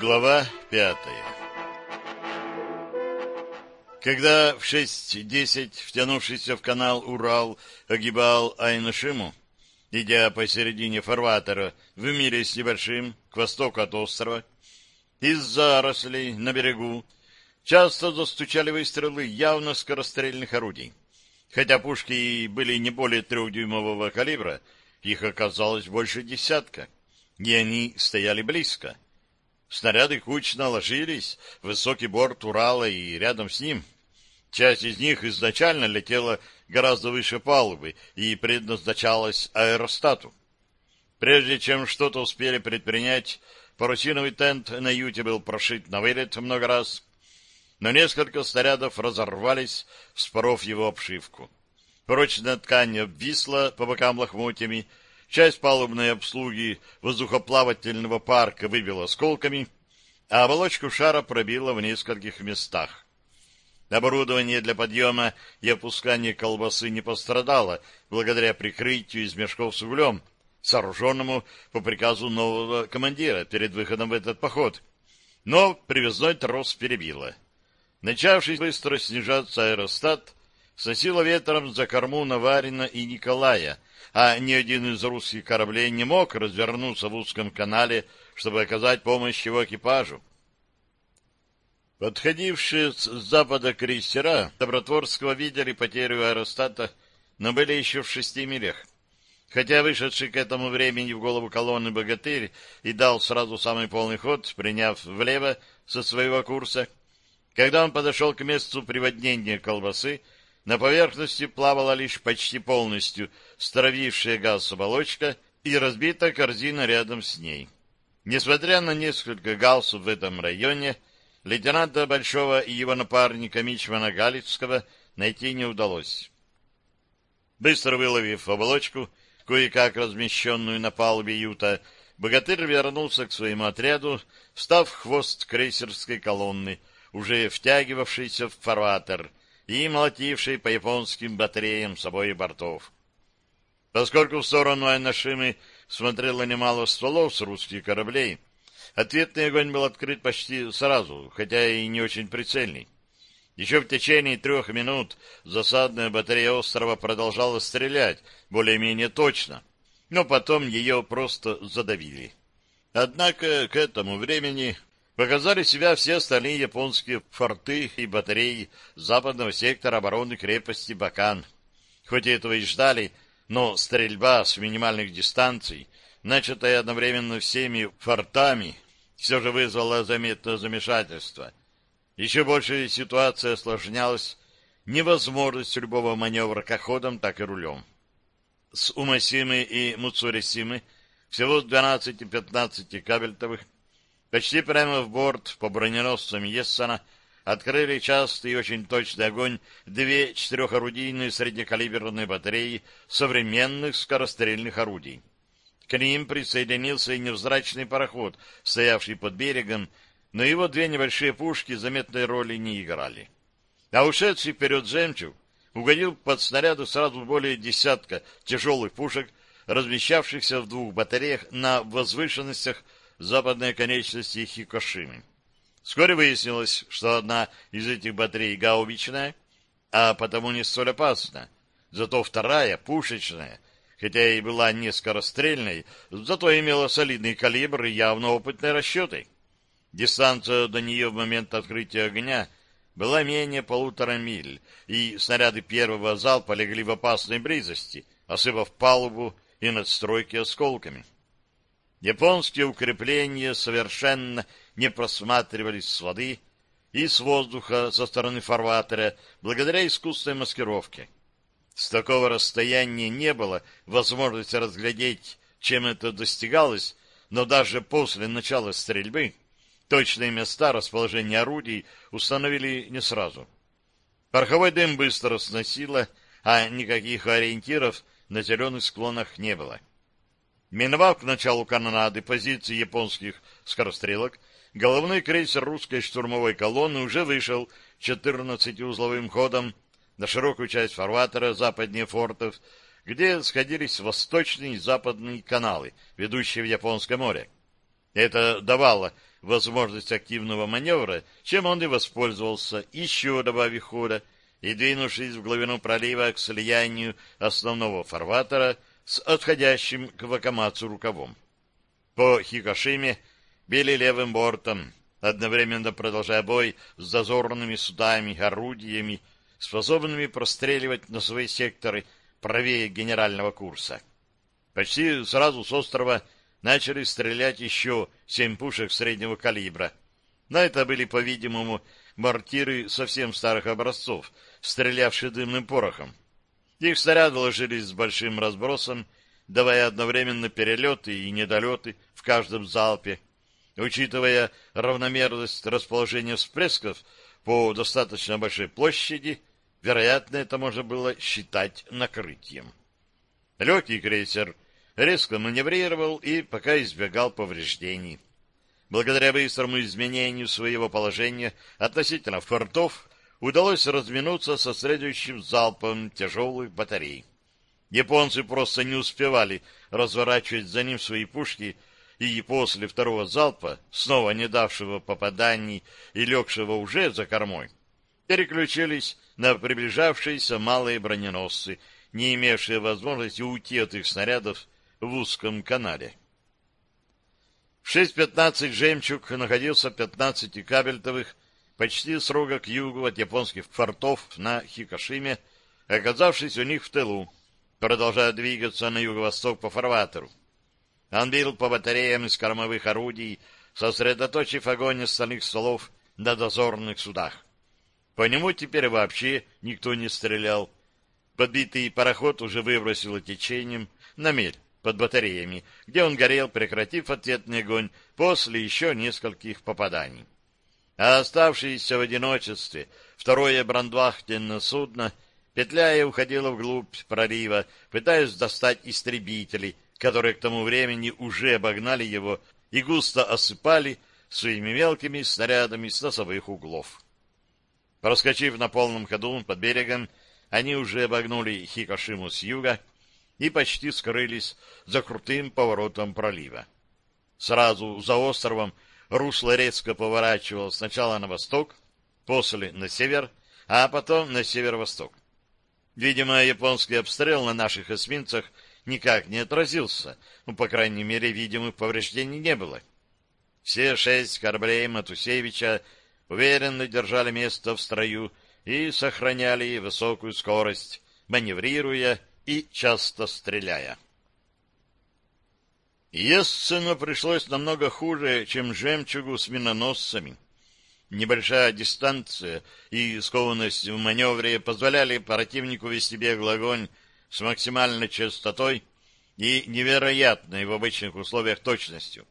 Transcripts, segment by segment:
Глава пятая Когда в 6.10 втянувшийся в канал Урал огибал Айнашиму, идя посередине фарватера в мире с небольшим, к востоку от острова, из зарослей на берегу часто застучали выстрелы явно скорострельных орудий. Хотя пушки были не более трехдюймового калибра, их оказалось больше десятка, и они стояли близко. Снаряды кучно ложились в высокий борт Урала и рядом с ним. Часть из них изначально летела гораздо выше палубы и предназначалась аэростату. Прежде чем что-то успели предпринять, парусиновый тент на юте был прошит на вылет много раз, но несколько снарядов разорвались, вспоров его обшивку. Прочная ткань обвисла по бокам лохмотьями, часть палубной обслуги воздухоплавательного парка выбила осколками, а оболочку шара пробила в нескольких местах. Оборудование для подъема и опускания колбасы не пострадало благодаря прикрытию из мешков с углем, сооруженному по приказу нового командира перед выходом в этот поход. Но привязной трос перебило. Начавший быстро снижаться аэростат сносило ветром за корму Наварина и Николая, а ни один из русских кораблей не мог развернуться в узком канале, чтобы оказать помощь его экипажу. Подходившие с запада крейсера Добротворского видели потерю аэростата, но были еще в шести милях. Хотя вышедший к этому времени в голову колонны богатырь и дал сразу самый полный ход, приняв влево со своего курса, когда он подошел к месту приводнения колбасы, на поверхности плавала лишь почти полностью стравившая газ оболочка и разбита корзина рядом с ней. Несмотря на несколько галсов в этом районе, лейтенанта Большого и его напарника Мичмана Галицкого найти не удалось. Быстро выловив оболочку, кое-как размещенную на палубе юта, богатырь вернулся к своему отряду, встав в хвост крейсерской колонны, уже втягивавшийся в фарватер и молотивший по японским батареям с обоих бортов. Поскольку в сторону Айнашимы смотрело немало стволов с русских кораблей, ответный огонь был открыт почти сразу, хотя и не очень прицельный. Еще в течение трех минут засадная батарея острова продолжала стрелять более-менее точно, но потом ее просто задавили. Однако к этому времени показали себя все остальные японские форты и батареи западного сектора обороны крепости Бакан. Хоть и этого и ждали, но стрельба с минимальных дистанций, начатая одновременно всеми фортами, все же вызвала заметное замешательство. Еще больше ситуация осложнялась невозможностью любого маневра как ходом, так и рулем. С Умасимы и Муцурисимы всего 12-15 кабельтовых Почти прямо в борт по броненосцам Ессена открыли частый и очень точный огонь две четырехорудийные среднекалиберные батареи современных скорострельных орудий. К ним присоединился и невзрачный пароход, стоявший под берегом, но его две небольшие пушки заметной роли не играли. А ушедший вперед «Жемчуг» угодил под снаряды сразу более десятка тяжелых пушек, размещавшихся в двух батареях на возвышенностях западной конечности Хикошимы. Вскоре выяснилось, что одна из этих батарей гаубичная, а потому не столь опасна. Зато вторая, пушечная, хотя и была не скорострельной, зато имела солидный калибр и явно опытные расчеты. Дистанция до нее в момент открытия огня была менее полутора миль, и снаряды первого залпа легли в опасной близости, осыпав палубу и надстройки осколками. Японские укрепления совершенно не просматривались с воды и с воздуха со стороны фарватера благодаря искусственной маскировке. С такого расстояния не было возможности разглядеть, чем это достигалось, но даже после начала стрельбы точные места расположения орудий установили не сразу. Пороховой дым быстро сносило, а никаких ориентиров на зеленых склонах не было. Миновав к началу канонады позиции японских скорострелок, головной крейсер русской штурмовой колонны уже вышел 14-узловым ходом на широкую часть фарватера западнее фортов, где сходились восточные и западные каналы, ведущие в Японское море. Это давало возможность активного маневра, чем он и воспользовался, еще добавив хода, и двинувшись в глубину пролива к слиянию основного фарватера с отходящим к Вакамацу рукавом. По Хикашиме били левым бортом, одновременно продолжая бой с дозорными судами, орудиями, способными простреливать на свои секторы правее генерального курса. Почти сразу с острова начали стрелять еще семь пушек среднего калибра. Но это были, по-видимому, мортиры совсем старых образцов, стрелявшие дымным порохом. Их снаряды ложились с большим разбросом, давая одновременно перелеты и недолеты в каждом залпе. Учитывая равномерность расположения всплесков по достаточно большой площади, вероятно, это можно было считать накрытием. Легкий крейсер резко маневрировал и пока избегал повреждений. Благодаря быстрому изменению своего положения относительно фортов удалось разминуться со следующим залпом тяжелых батарей. Японцы просто не успевали разворачивать за ним свои пушки, и после второго залпа, снова не давшего попаданий и легшего уже за кормой, переключились на приближавшиеся малые броненосцы, не имевшие возможности уйти от их снарядов в узком канале. В 6.15 «Жемчуг» находился 15 кабельтовых почти строго к югу от японских фортов на Хикашиме, оказавшись у них в тылу, продолжая двигаться на юго-восток по фарватеру. Он бил по батареям из кормовых орудий, сосредоточив огонь остальных столов на дозорных судах. По нему теперь вообще никто не стрелял. Подбитый пароход уже выбросило течением на мель под батареями, где он горел, прекратив ответный огонь после еще нескольких попаданий а оставшееся в одиночестве второе брандвахтенное судно, петляя, уходило вглубь пролива, пытаясь достать истребителей, которые к тому времени уже обогнали его и густо осыпали своими мелкими снарядами с носовых углов. Проскочив на полном ходу под берегом, они уже обогнули Хикошиму с юга и почти скрылись за крутым поворотом пролива. Сразу за островом русло резко поворачивало сначала на восток, после на север, а потом на северо-восток. Видимо, японский обстрел на наших эсминцах никак не отразился, ну, по крайней мере, видимых повреждений не было. Все шесть кораблей Матусевича уверенно держали место в строю и сохраняли высокую скорость, маневрируя и часто стреляя. Естественно, пришлось намного хуже, чем жемчугу с миноносцами. Небольшая дистанция и скованность в маневре позволяли противнику вести беглый огонь с максимальной частотой и невероятной в обычных условиях точностью.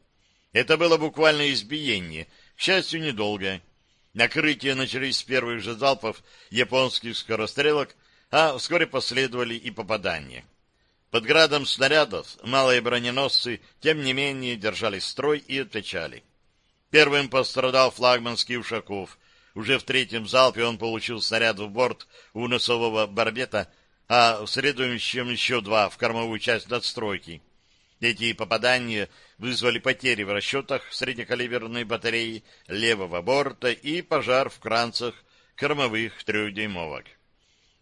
Это было буквально избиение, к счастью, недолгое. Накрытие начались с первых же залпов японских скорострелок, а вскоре последовали и попадания. Под градом снарядов малые броненосцы, тем не менее, держали строй и отвечали. Первым пострадал флагманский Ушаков. Уже в третьем залпе он получил снаряд в борт у носового барбета, а в следующем еще два в кормовую часть надстройки. Эти попадания вызвали потери в расчетах среднекалиберной батареи левого борта и пожар в кранцах кормовых трехдюймовок.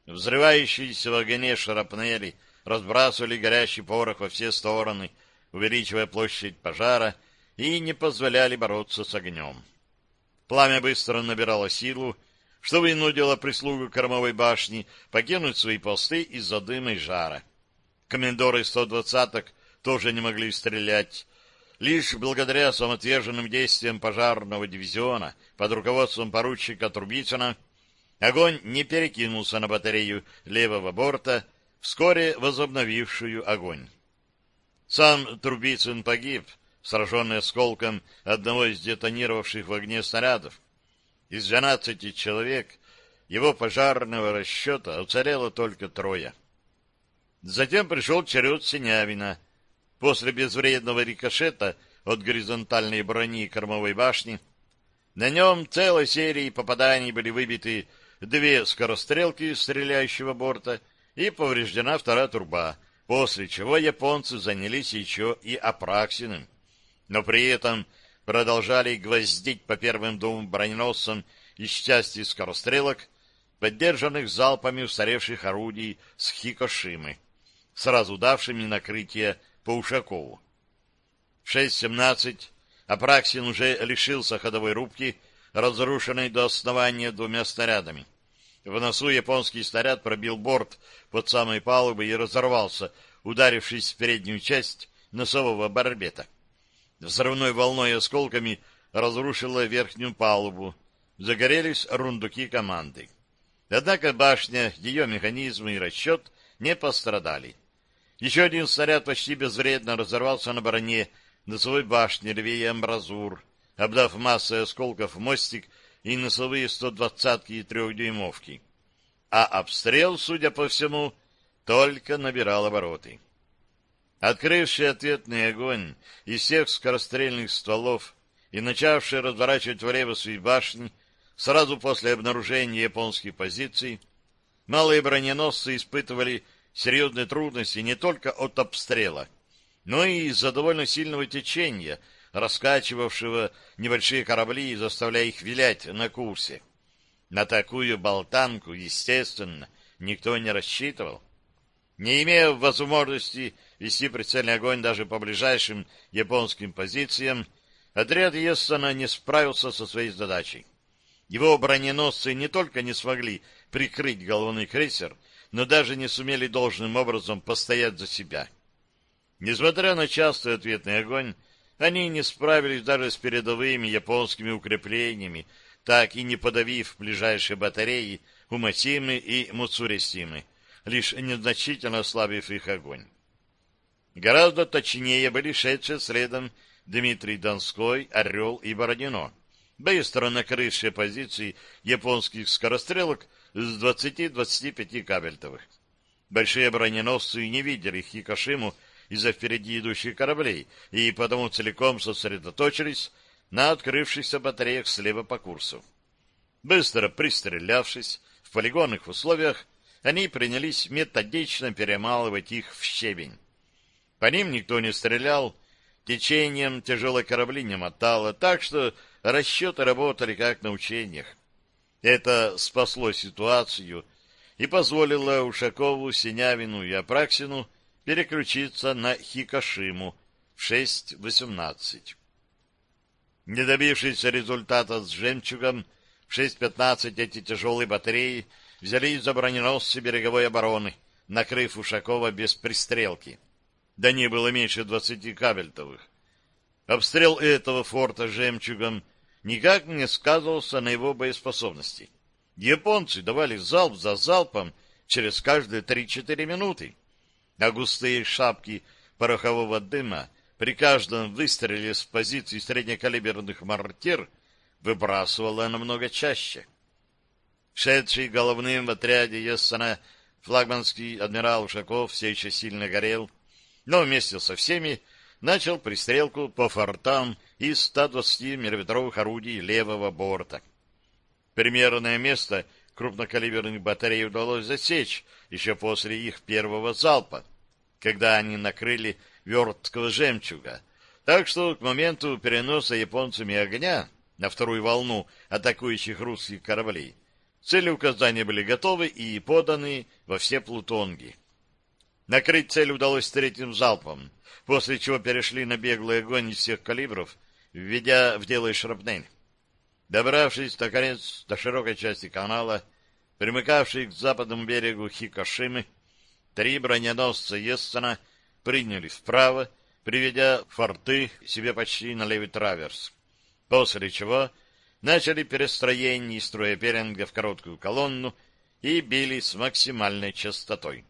Взрывающиеся в огне шарапнели — разбрасывали горящий порох во все стороны, увеличивая площадь пожара, и не позволяли бороться с огнем. Пламя быстро набирало силу, что вынудило прислугу кормовой башни покинуть свои посты из-за дыма и жара. Комендоры 120-ок тоже не могли стрелять. Лишь благодаря самоотверженным действиям пожарного дивизиона под руководством поручика Трубицына огонь не перекинулся на батарею левого борта, вскоре возобновившую огонь. Сам Трубицын погиб, сраженный осколком одного из детонировавших в огне снарядов. Из двенадцати человек его пожарного расчета уцелело только трое. Затем пришел черед Синявина. После безвредного рикошета от горизонтальной брони кормовой башни на нем целой серией попаданий были выбиты две скорострелки стреляющего борта — и повреждена вторая труба, после чего японцы занялись еще и Апраксиным. Но при этом продолжали гвоздить по первым двум броненосцам из части скорострелок, поддержанных залпами устаревших орудий с Хикошимы, сразу давшими накрытие по Ушакову. В 6.17 Апраксин уже лишился ходовой рубки, разрушенной до основания двумя снарядами. В носу японский снаряд пробил борт под самой палубой и разорвался, ударившись в переднюю часть носового барбета. Взрывной волной осколками разрушила верхнюю палубу. Загорелись рундуки команды. Однако башня, ее механизмы и расчет не пострадали. Еще один снаряд почти безвредно разорвался на броне носовой башни левее амбразур, обдав массой осколков мостик и носовые 120-ки и трехдюймовки. А обстрел, судя по всему, только набирал обороты. Открывший ответный огонь из всех скорострельных стволов и начавший разворачивать влево свои башни сразу после обнаружения японских позиций, малые броненосцы испытывали серьезные трудности не только от обстрела, но и из-за довольно сильного течения, раскачивавшего небольшие корабли и заставляя их вилять на курсе. На такую болтанку, естественно, никто не рассчитывал. Не имея возможности вести прицельный огонь даже по ближайшим японским позициям, отряд Ессона не справился со своей задачей. Его броненосцы не только не смогли прикрыть головной крейсер, но даже не сумели должным образом постоять за себя. Несмотря на частый ответный огонь, они не справились даже с передовыми японскими укреплениями, так и не подавив ближайшие батареи Умасимы и Муцуресимы, лишь незначительно ослабив их огонь. Гораздо точнее были шедшие следом Дмитрий Донской, Орел и Бородино, быстро накрывшие позиции японских скорострелок с 20-25 кабельтовых. Большие броненосцы не видели Хикошиму из-за впереди идущих кораблей и потому целиком сосредоточились на открывшихся батареях слева по курсу. Быстро пристрелявшись в полигонных условиях, они принялись методично перемалывать их в щебень. По ним никто не стрелял, течением тяжелой корабли не мотало, так что расчеты работали как на учениях. Это спасло ситуацию и позволило Ушакову, Синявину и Апраксину переключиться на Хикошиму в 6.18. Не добившись результата с «Жемчугом», в 6.15 эти тяжелые батареи взялись за броненосцы береговой обороны, накрыв Ушакова без пристрелки. До ней было меньше двадцати кабельтовых. Обстрел этого форта «Жемчугом» никак не сказывался на его боеспособности. Японцы давали залп за залпом через каждые три-четыре минуты, а густые шапки порохового дыма при каждом выстреле с позиции среднекалиберных мортир выбрасывала намного чаще. Шедший головным в отряде Ессена флагманский адмирал Ушаков все еще сильно горел, но вместе со всеми начал пристрелку по фортам из 120 мм орудий левого борта. Примерное место крупнокалиберных батарей удалось засечь еще после их первого залпа, когда они накрыли верткого жемчуга. Так что к моменту переноса японцами огня на вторую волну атакующих русских кораблей цели указания были готовы и поданы во все плутонги. Накрыть цель удалось третьим залпом, после чего перешли на беглый огонь из всех калибров, введя в дело и шрапнель. Добравшись, наконец, до широкой части канала, примыкавшей к западному берегу Хикошимы, три броненосца Ессена приняли вправо, приведя форты себе почти на левый траверс. После чего начали перестроение строя Перинга в короткую колонну и били с максимальной частотой.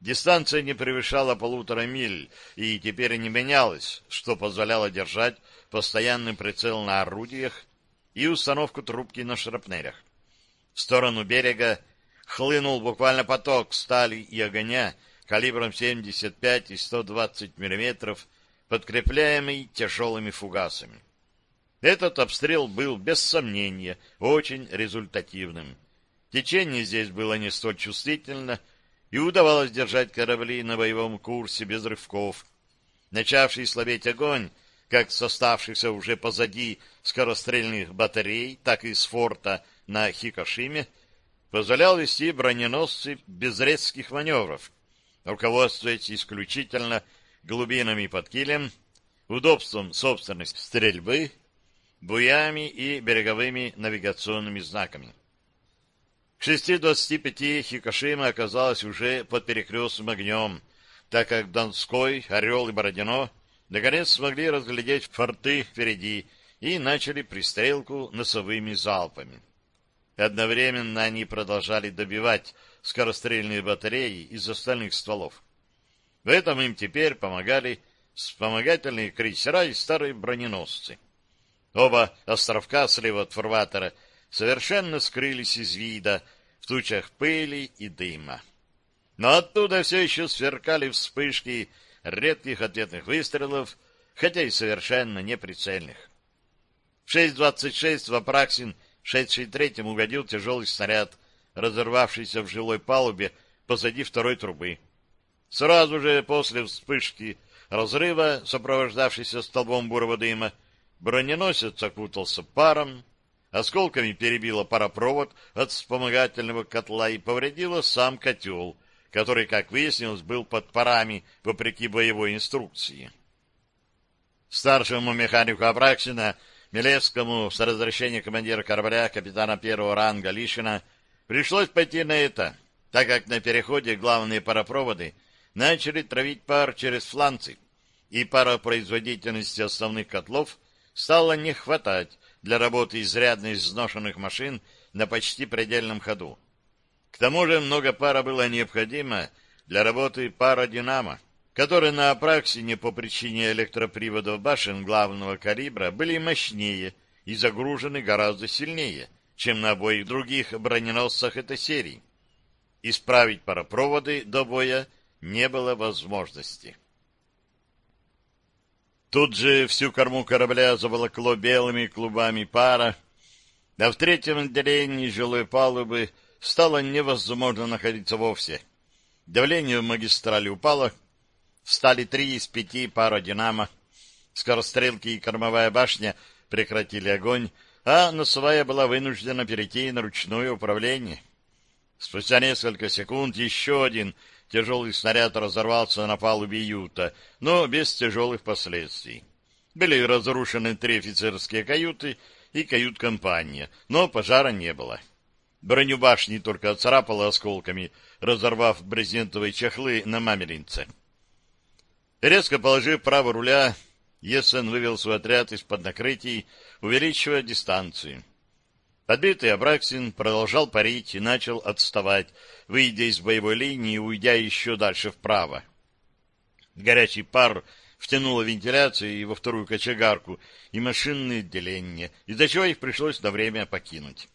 Дистанция не превышала полутора миль и теперь не менялась, что позволяло держать постоянный прицел на орудиях и установку трубки на шрапнелях. В сторону берега хлынул буквально поток стали и огня, калибром 75 и 120 мм, подкрепляемый тяжелыми фугасами. Этот обстрел был, без сомнения, очень результативным. Течение здесь было не столь чувствительно, и удавалось держать корабли на боевом курсе без рывков. Начавший слабеть огонь как с оставшихся уже позади скорострельных батарей, так и с форта на Хикошиме, позволял вести броненосцы без резких маневров, руководствуясь исключительно глубинами под килем, удобством собственной стрельбы, буями и береговыми навигационными знаками. К 6.25 Хикошима оказалась уже под перекрестным огнем, так как Донской, Орел и Бородино наконец смогли разглядеть форты впереди и начали пристрелку носовыми залпами. Одновременно они продолжали добивать скорострельные батареи из остальных стволов. В этом им теперь помогали вспомогательные крейсера и старые броненосцы. Оба островка слева от фарватера совершенно скрылись из вида в тучах пыли и дыма. Но оттуда все еще сверкали вспышки редких ответных выстрелов, хотя и совершенно неприцельных. В 6.26 в Апраксин, шедший третьим, угодил тяжелый снаряд, разорвавшийся в жилой палубе позади второй трубы. Сразу же после вспышки разрыва, сопровождавшейся столбом бурого дыма, броненосец окутался паром, осколками перебило паропровод от вспомогательного котла и повредило сам котел, который, как выяснилось, был под парами, вопреки боевой инструкции. Старшему механику Апраксина, Милевскому, с разрешения командира корабля, капитана первого ранга Лишина, пришлось пойти на это, так как на переходе главные паропроводы начали травить пар через фланцы, и паропроизводительности основных котлов стало не хватать для работы изрядно изношенных машин на почти предельном ходу. К тому же много пара было необходимо для работы пародинамо, которые на Апраксине по причине электроприводов башен главного калибра были мощнее и загружены гораздо сильнее, чем на обоих других броненосцах этой серии. Исправить паропроводы до боя не было возможности. Тут же всю корму корабля заволокло белыми клубами пара, а в третьем отделении жилой палубы стало невозможно находиться вовсе. Давление в магистрали упало, встали три из пяти пара динамо, скорострелки и кормовая башня прекратили огонь, а носовая была вынуждена перейти на ручное управление. Спустя несколько секунд еще один тяжелый снаряд разорвался на палубе юта, но без тяжелых последствий. Были разрушены три офицерские каюты и кают-компания, но пожара не было. Броню башни только отцарапало осколками, разорвав брезентовые чехлы на мамеринце. Резко положив право руля, Есен вывел свой отряд из-под накрытий, увеличивая дистанцию. Подбитый Абраксин продолжал парить и начал отставать, выйдя из боевой линии и уйдя еще дальше вправо. Горячий пар втянуло вентиляцию и во вторую кочегарку, и машинные отделения, из-за чего их пришлось на время покинуть.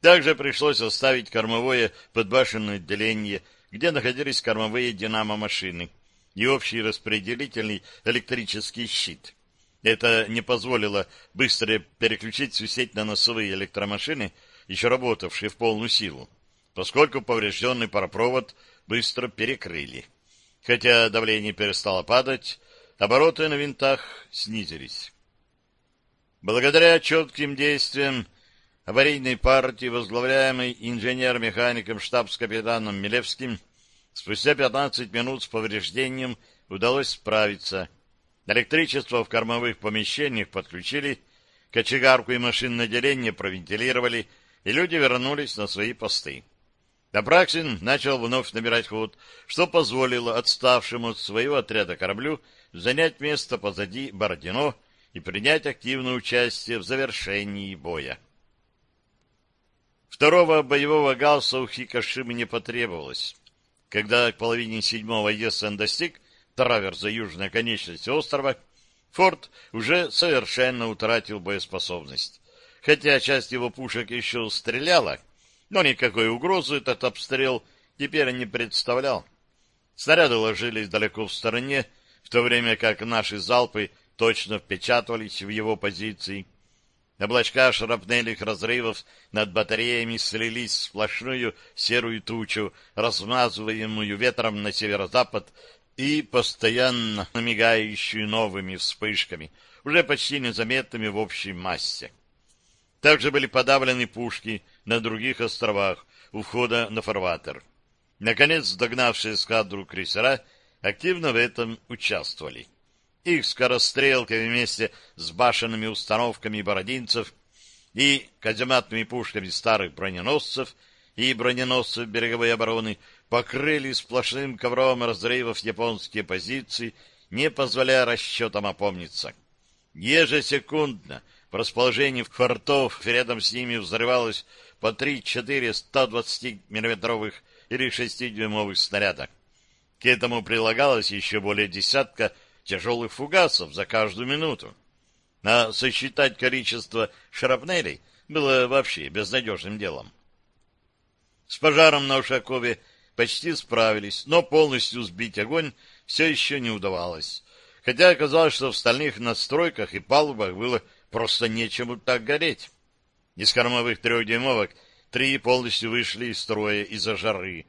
Также пришлось оставить кормовое подбашенное отделение, где находились кормовые динамо-машины и общий распределительный электрический щит — это не позволило быстро переключить всю сеть на носовые электромашины, еще работавшие в полную силу, поскольку поврежденный паропровод быстро перекрыли. Хотя давление перестало падать, обороты на винтах снизились. Благодаря четким действиям аварийной партии, возглавляемой инженер-механиком штабс-капитаном Милевским, спустя 15 минут с повреждением удалось справиться — Электричество в кормовых помещениях подключили, кочегарку и машинное деление провентилировали, и люди вернулись на свои посты. Апраксин начал вновь набирать ход, что позволило отставшему от своего отряда кораблю занять место позади Бородино и принять активное участие в завершении боя. Второго боевого галса у Хикашимы не потребовалось. Когда к половине седьмого Есен достиг траверза южной конечности острова, форт уже совершенно утратил боеспособность. Хотя часть его пушек еще стреляла, но никакой угрозы этот обстрел теперь не представлял. Снаряды ложились далеко в стороне, в то время как наши залпы точно впечатывались в его позиции. Облачка шрапнельных разрывов над батареями слились в сплошную серую тучу, размазываемую ветром на северо-запад и постоянно мигающую новыми вспышками, уже почти незаметными в общей массе. Также были подавлены пушки на других островах у входа на фарватер. Наконец, догнавшие эскадру крейсера активно в этом участвовали. Их скорострелки вместе с башенными установками бородинцев и казематными пушками старых броненосцев и броненосцев береговой обороны покрыли сплошным ковром разрывов японские позиции, не позволяя расчетам опомниться. Ежесекундно в расположении фортов рядом с ними взрывалось по 3-4 120-миллиметровых или 6-дюймовых снаряда. К этому прилагалось еще более десятка тяжелых фугасов за каждую минуту. А сосчитать количество шрапнелей было вообще безнадежным делом. С пожаром на Ушакове почти справились, но полностью сбить огонь все еще не удавалось. Хотя оказалось, что в стальных настройках и палубах было просто нечему так гореть. Из кормовых трехдюймовок три полностью вышли из строя из-за жары.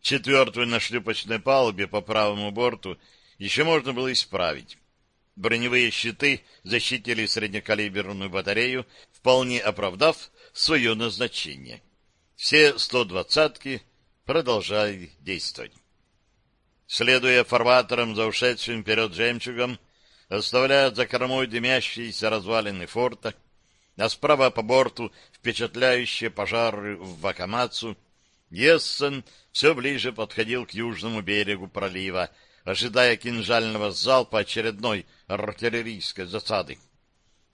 Четвертую на шлюпочной палубе по правому борту еще можно было исправить. Броневые щиты защитили среднекалиберную батарею, вполне оправдав свое назначение. Все 120-ки продолжали действовать. Следуя фарватером за ушедшим вперед жемчугом, оставляя за кормой дымящиеся развалины форта, а справа по борту впечатляющие пожары в Вакамацу, Ессен все ближе подходил к южному берегу пролива, ожидая кинжального залпа очередной артиллерийской засады.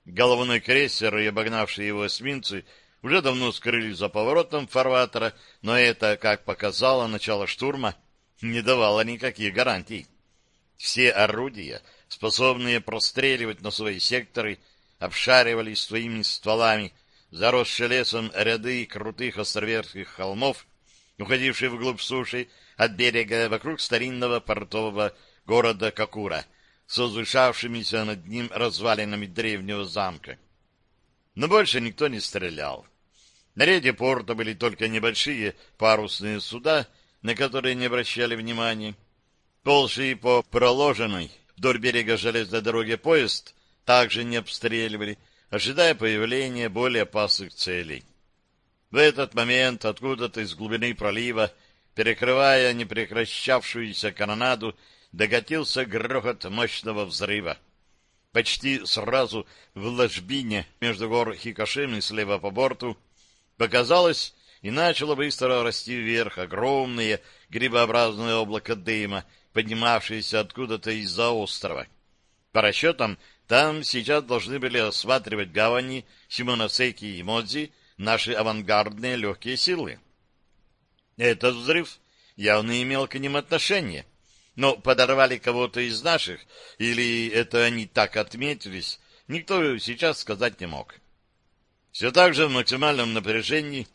Головной крейсер и обогнавшие его эсминцы уже давно скрылись за поворотом фарватера, но это, как показало начало штурма, не давало никаких гарантий. Все орудия, способные простреливать на свои секторы, обшаривались своими стволами, заросшие лесом ряды крутых островерхих холмов, уходившие вглубь суши от берега вокруг старинного портового города Какура, с возвышавшимися над ним развалинами древнего замка. Но больше никто не стрелял. На рейде порта были только небольшие парусные суда, на которые не обращали внимания. Полший по проложенной вдоль берега железной дороги поезд также не обстреливали, ожидая появления более опасных целей. В этот момент откуда-то из глубины пролива, перекрывая непрекращавшуюся канонаду, докатился грохот мощного взрыва. Почти сразу в ложбине между гор Хикошимы слева по борту показалось и начало быстро расти вверх огромное грибообразное облако дыма, поднимавшееся откуда-то из-за острова. По расчетам, там сейчас должны были осматривать гавани Симоносеки и Модзи наши авангардные легкие силы. Этот взрыв явно имел к ним отношение, но подорвали кого-то из наших, или это они так отметились, никто сейчас сказать не мог. Все так же в максимальном напряжении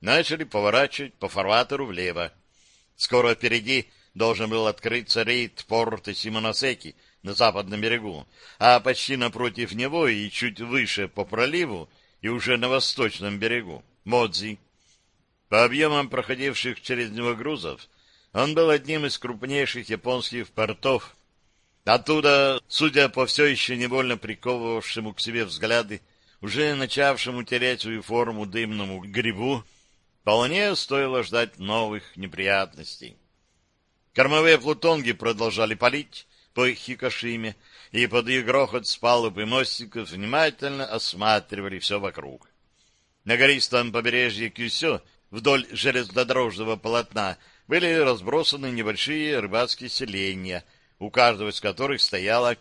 начали поворачивать по фарватеру влево. Скоро впереди должен был открыться рейд порта Симоносеки на западном берегу, а почти напротив него и чуть выше по проливу и уже на восточном берегу Модзи. По объемам проходивших через него грузов он был одним из крупнейших японских портов. Оттуда, судя по все еще невольно приковывавшему к себе взгляды, уже начавшему терять свою форму дымному грибу, вполне стоило ждать новых неприятностей. Кормовые плутонги продолжали палить по Хикошиме, и под их грохот с палуб и мостиков внимательно осматривали все вокруг. На гористом побережье Кюсё вдоль железнодорожного полотна были разбросаны небольшие рыбацкие селения, у каждого из которых стояла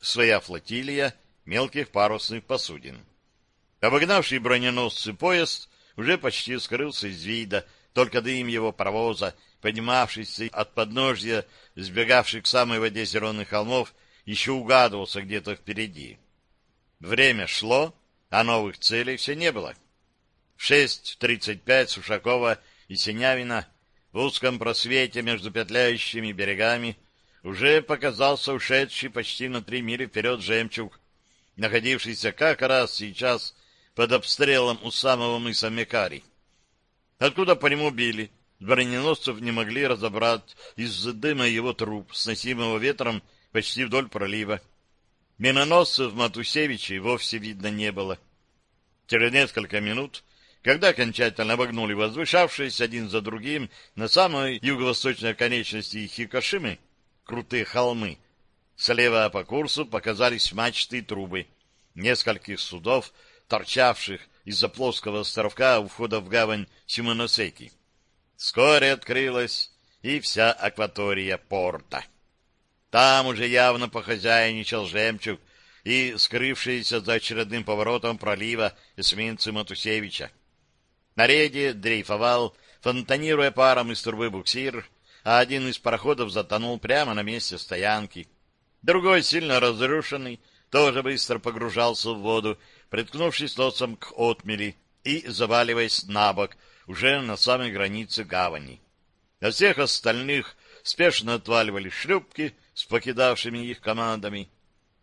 своя флотилия мелких парусных посудин. Обогнавший броненосцы поезд уже почти скрылся из вида, только дым его паровоза, поднимавшийся от подножья, сбегавший к самой воде зеленых холмов, еще угадывался где-то впереди. Время шло, а новых целей все не было. В 6.35 Сушакова и Синявина в узком просвете между петляющими берегами уже показался ушедший почти на три мили вперед жемчуг, находившийся как раз сейчас под обстрелом у самого мыса Мекари. Откуда по нему били, броненосцев не могли разобрать из-за дыма его труп, сносимого ветром почти вдоль пролива. Миноносцев Матусевичей вовсе видно не было. Через несколько минут, когда окончательно обогнули возвышавшиеся один за другим на самой юго-восточной конечности Хикошимы крутые холмы, слева по курсу показались мачты и трубы нескольких судов, торчавших из-за плоского островка у входа в гавань Симоносеки. Вскоре открылась и вся акватория порта. Там уже явно похозяйничал жемчуг и скрывшиеся за очередным поворотом пролива эсминцы Матусевича. На рейде дрейфовал, фонтанируя паром из трубы буксир, а один из пароходов затонул прямо на месте стоянки. Другой, сильно разрушенный, тоже быстро погружался в воду, приткнувшись носом к отмели и заваливаясь на бок, уже на самой границе гавани. А всех остальных спешно отваливали шлюпки с покидавшими их командами.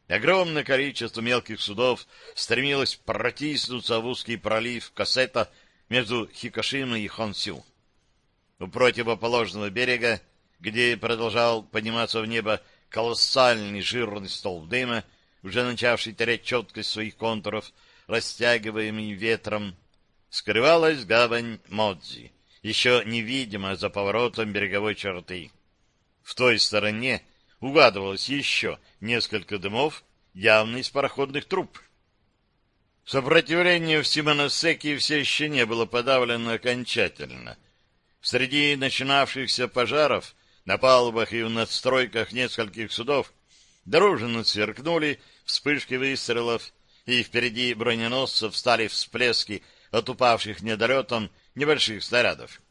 Огромное количество мелких судов стремилось протиснуться в узкий пролив Кассета между Хикошимой и Хонсю. У противоположного берега, где продолжал подниматься в небо колоссальный жирный столб дыма, уже начавший терять четкость своих контуров, растягиваемый ветром, скрывалась гавань Модзи, еще невидимая за поворотом береговой черты. В той стороне угадывалось еще несколько дымов, явно из пароходных труб. Сопротивление в Симоносеке все еще не было подавлено окончательно. Среди начинавшихся пожаров на палубах и в надстройках нескольких судов дружно сверкнули вспышки выстрелов, и впереди броненосцев стали всплески от упавших недолетом небольших снарядов.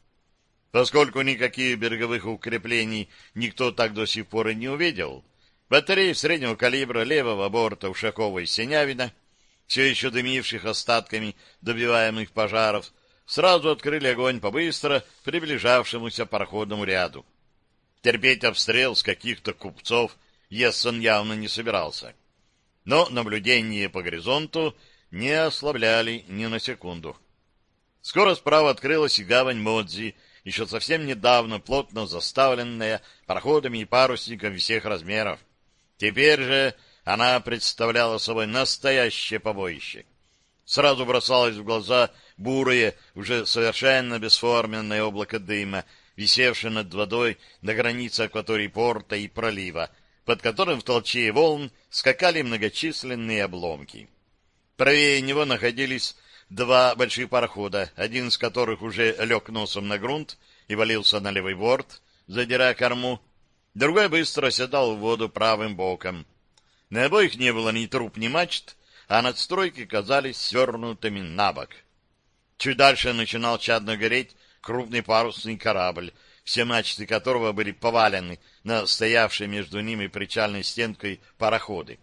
Поскольку никаких береговых укреплений никто так до сих пор и не увидел, батареи среднего калибра левого борта Ушакова и Синявина, все еще дымивших остатками добиваемых пожаров, сразу открыли огонь по быстро приближавшемуся пароходному ряду. Терпеть обстрел с каких-то купцов Ессон явно не собирался. Но наблюдение по горизонту не ослабляли ни на секунду. Скоро справа открылась и гавань Модзи, еще совсем недавно плотно заставленная пароходами и парусниками всех размеров. Теперь же она представляла собой настоящее побоище. Сразу бросалось в глаза бурое, уже совершенно бесформенное облако дыма, висевшее над водой на границе акватории порта и пролива, под которым в толчее волн скакали многочисленные обломки. Правее него находились два больших парохода, один из которых уже лег носом на грунт и валился на левый борт, задирая корму, другой быстро оседал в воду правым боком. На обоих не было ни труп, ни мачт, а надстройки казались свернутыми на бок. Чуть дальше начинал чадно гореть крупный парусный корабль, все мачты которого были повалены на стоявшие между ними причальной стенкой пароходы.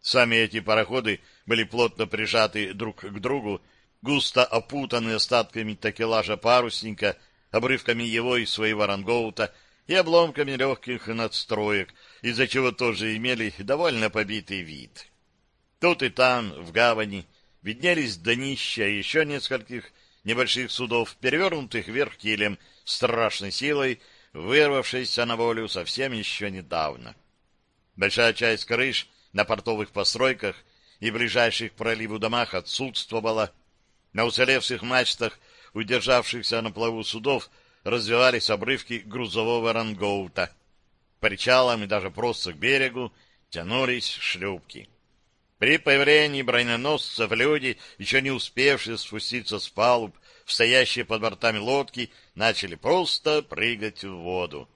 Сами эти пароходы были плотно прижаты друг к другу, густо опутаны остатками такелажа парусника, обрывками его и своего рангоута и обломками легких надстроек, из-за чего тоже имели довольно побитый вид. Тут и там, в гавани, виднелись днища еще нескольких небольших судов, перевернутых вверх килем страшной силой, вырвавшейся на волю совсем еще недавно. Большая часть крыш на портовых постройках и ближайших к проливу домах отсутствовала. На уцелевших мачтах, удержавшихся на плаву судов, развивались обрывки грузового рангоута. Причалам и даже просто к берегу тянулись шлюпки. При появлении броненосцев люди, еще не успевшие спуститься с палуб, в стоящие под бортами лодки, начали просто прыгать в воду.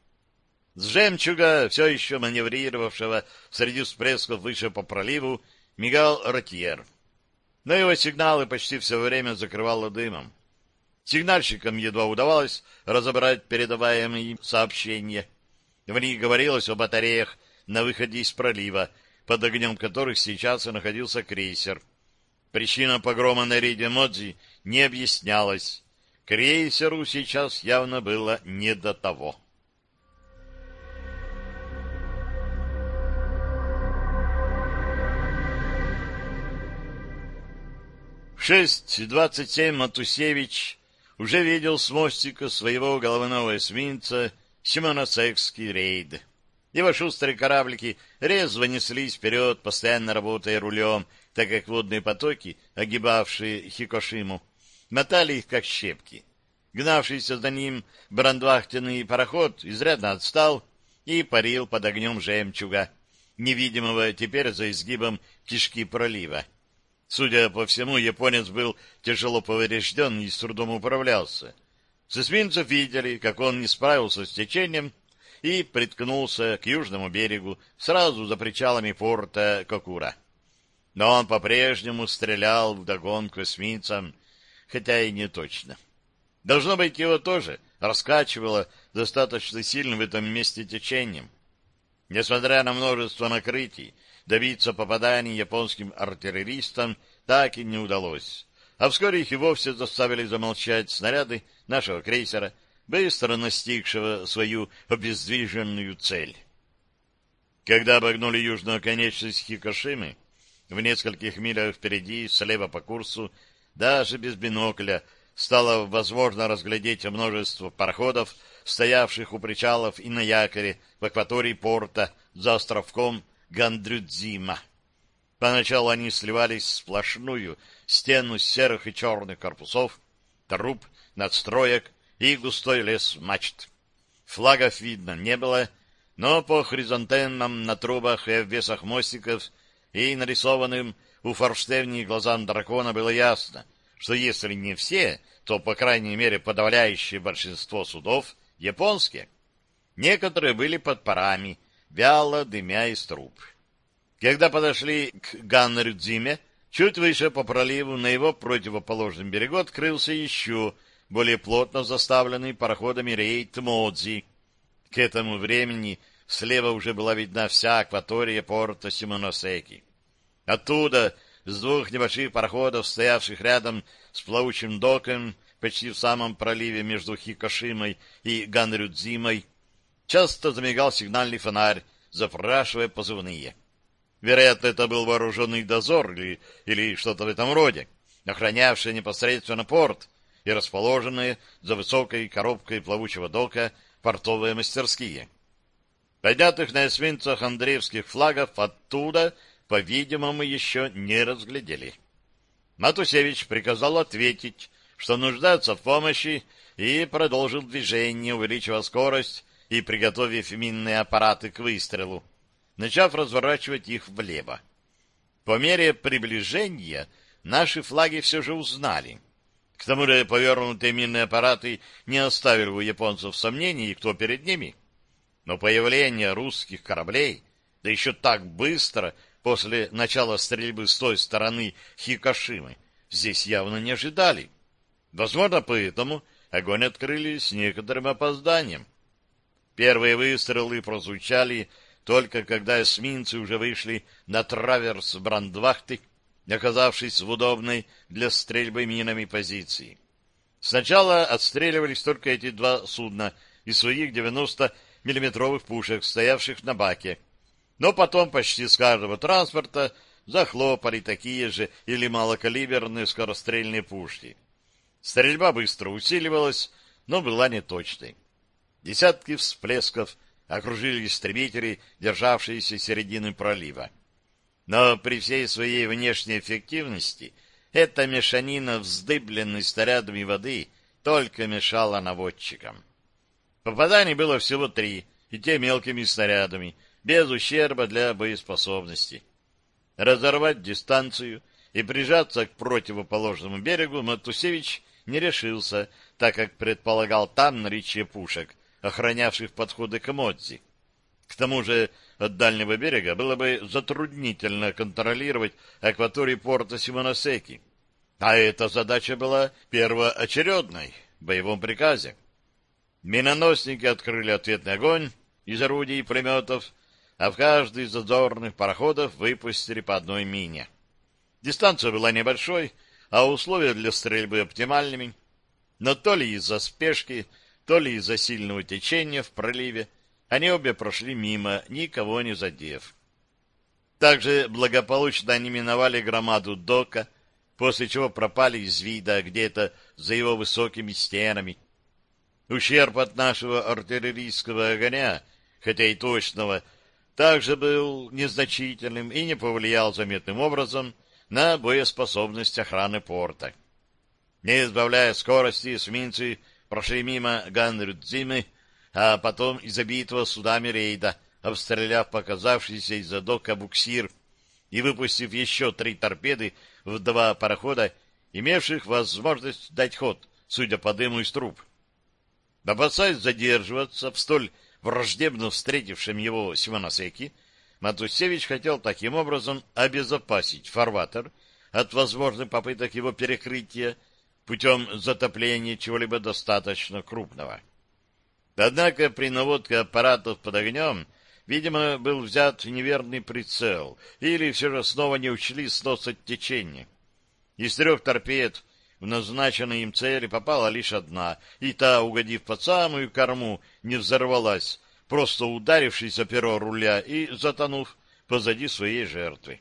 С жемчуга, все еще маневрировавшего среди всплесков выше по проливу, мигал ротьер. Но его сигналы почти все время закрывало дымом. Сигнальщикам едва удавалось разобрать передаваемые сообщения. В них говорилось о батареях на выходе из пролива, под огнем которых сейчас и находился крейсер. Причина погрома на рейде Модзи не объяснялась. Крейсеру сейчас явно было не до того. В шесть двадцать семь Матусевич уже видел с мостика своего головного эсминца Симоносекский рейд. Его шустрые кораблики резво неслись вперед, постоянно работая рулем, так как водные потоки, огибавшие Хикошиму, мотали их как щепки. Гнавшийся за ним брандвахтенный пароход изрядно отстал и парил под огнем жемчуга, невидимого теперь за изгибом кишки пролива. Судя по всему, японец был тяжело поврежден и с трудом управлялся. С видели, как он не справился с течением и приткнулся к южному берегу сразу за причалами порта Кокура. Но он по-прежнему стрелял вдогонку эсминцам, хотя и не точно. Должно быть, его тоже раскачивало достаточно сильно в этом месте течением. Несмотря на множество накрытий, добиться попаданий японским артиллеристам так и не удалось. А вскоре их и вовсе заставили замолчать снаряды нашего крейсера, быстро настигшего свою обездвиженную цель. Когда обогнули южную конечность Хикошимы, в нескольких милях впереди, слева по курсу, даже без бинокля, стало возможно разглядеть множество пароходов, стоявших у причалов и на якоре в акватории порта за островком Гандрюдзима. Поначалу они сливались в сплошную стену серых и черных корпусов, труб, надстроек и густой лес мачт. Флагов видно не было, но по хризантемам на трубах и обвесах мостиков и нарисованным у форштевней глазам дракона было ясно, что если не все, то, по крайней мере, подавляющее большинство судов японские. Некоторые были под парами, вяло дымя из труб. Когда подошли к Ганнердзиме, чуть выше по проливу на его противоположном берегу открылся еще более плотно заставленный пароходами рейд Модзи. К этому времени слева уже была видна вся акватория порта Симоносеки. Оттуда с двух небольших пароходов, стоявших рядом с плавучим доком, почти в самом проливе между Хикошимой и Ганрюдзимой, часто замигал сигнальный фонарь, запрашивая позывные. Вероятно, это был вооруженный дозор или, или что-то в этом роде, охранявший непосредственно порт и расположенные за высокой коробкой плавучего дока портовые мастерские. Поднятых на эсминцах Андреевских флагов оттуда — по-видимому, еще не разглядели. Матусевич приказал ответить, что нуждается в помощи, и продолжил движение, увеличивая скорость и приготовив минные аппараты к выстрелу, начав разворачивать их влево. По мере приближения наши флаги все же узнали. К тому же повернутые минные аппараты не оставили у японцев сомнений, кто перед ними. Но появление русских кораблей, да еще так быстро, после начала стрельбы с той стороны Хикошимы здесь явно не ожидали. Возможно, поэтому огонь открыли с некоторым опозданием. Первые выстрелы прозвучали только когда эсминцы уже вышли на траверс Брандвахты, оказавшись в удобной для стрельбы минами позиции. Сначала отстреливались только эти два судна из своих 90-миллиметровых пушек, стоявших на баке, но потом почти с каждого транспорта захлопали такие же или малокалиберные скорострельные пушки. Стрельба быстро усиливалась, но была неточной. Десятки всплесков окружили истребители, державшиеся середины пролива. Но при всей своей внешней эффективности эта мешанина вздыбленной снарядами воды только мешала наводчикам. Попаданий было всего три, и те мелкими снарядами — без ущерба для боеспособности. Разорвать дистанцию и прижаться к противоположному берегу Матусевич не решился, так как предполагал там наличие пушек, охранявших подходы к Модзи. К тому же от дальнего берега было бы затруднительно контролировать акваторию порта Симоносеки. А эта задача была первоочередной в боевом приказе. Миноносники открыли ответный огонь из орудий и пулеметов, а в каждый из зазорных пароходов выпустили по одной мине. Дистанция была небольшой, а условия для стрельбы оптимальными, но то ли из-за спешки, то ли из-за сильного течения в проливе они обе прошли мимо, никого не задев. Также благополучно они миновали громаду дока, после чего пропали из вида где-то за его высокими стенами. Ущерб от нашего артиллерийского огня хотя и точного, также был незначительным и не повлиял заметным образом на боеспособность охраны порта. Не избавляя скорости, эсминцы прошли мимо Ганрюдзимы, а потом из забитого судами рейда, обстреляв показавшийся из-за дока буксир и выпустив еще три торпеды в два парохода, имевших возможность дать ход, судя по дыму из труб. Опасаясь задерживаться в столь враждебно встретившем его Симоносеки, Матусевич хотел таким образом обезопасить фарватер от возможных попыток его перекрытия путем затопления чего-либо достаточно крупного. Однако при наводке аппаратов под огнем, видимо, был взят неверный прицел, или все же снова не учли снос течения. Из трех торпед в назначенной им цели попала лишь одна, и та, угодив под самую корму, не взорвалась, просто ударившись о перо руля и затонув позади своей жертвы.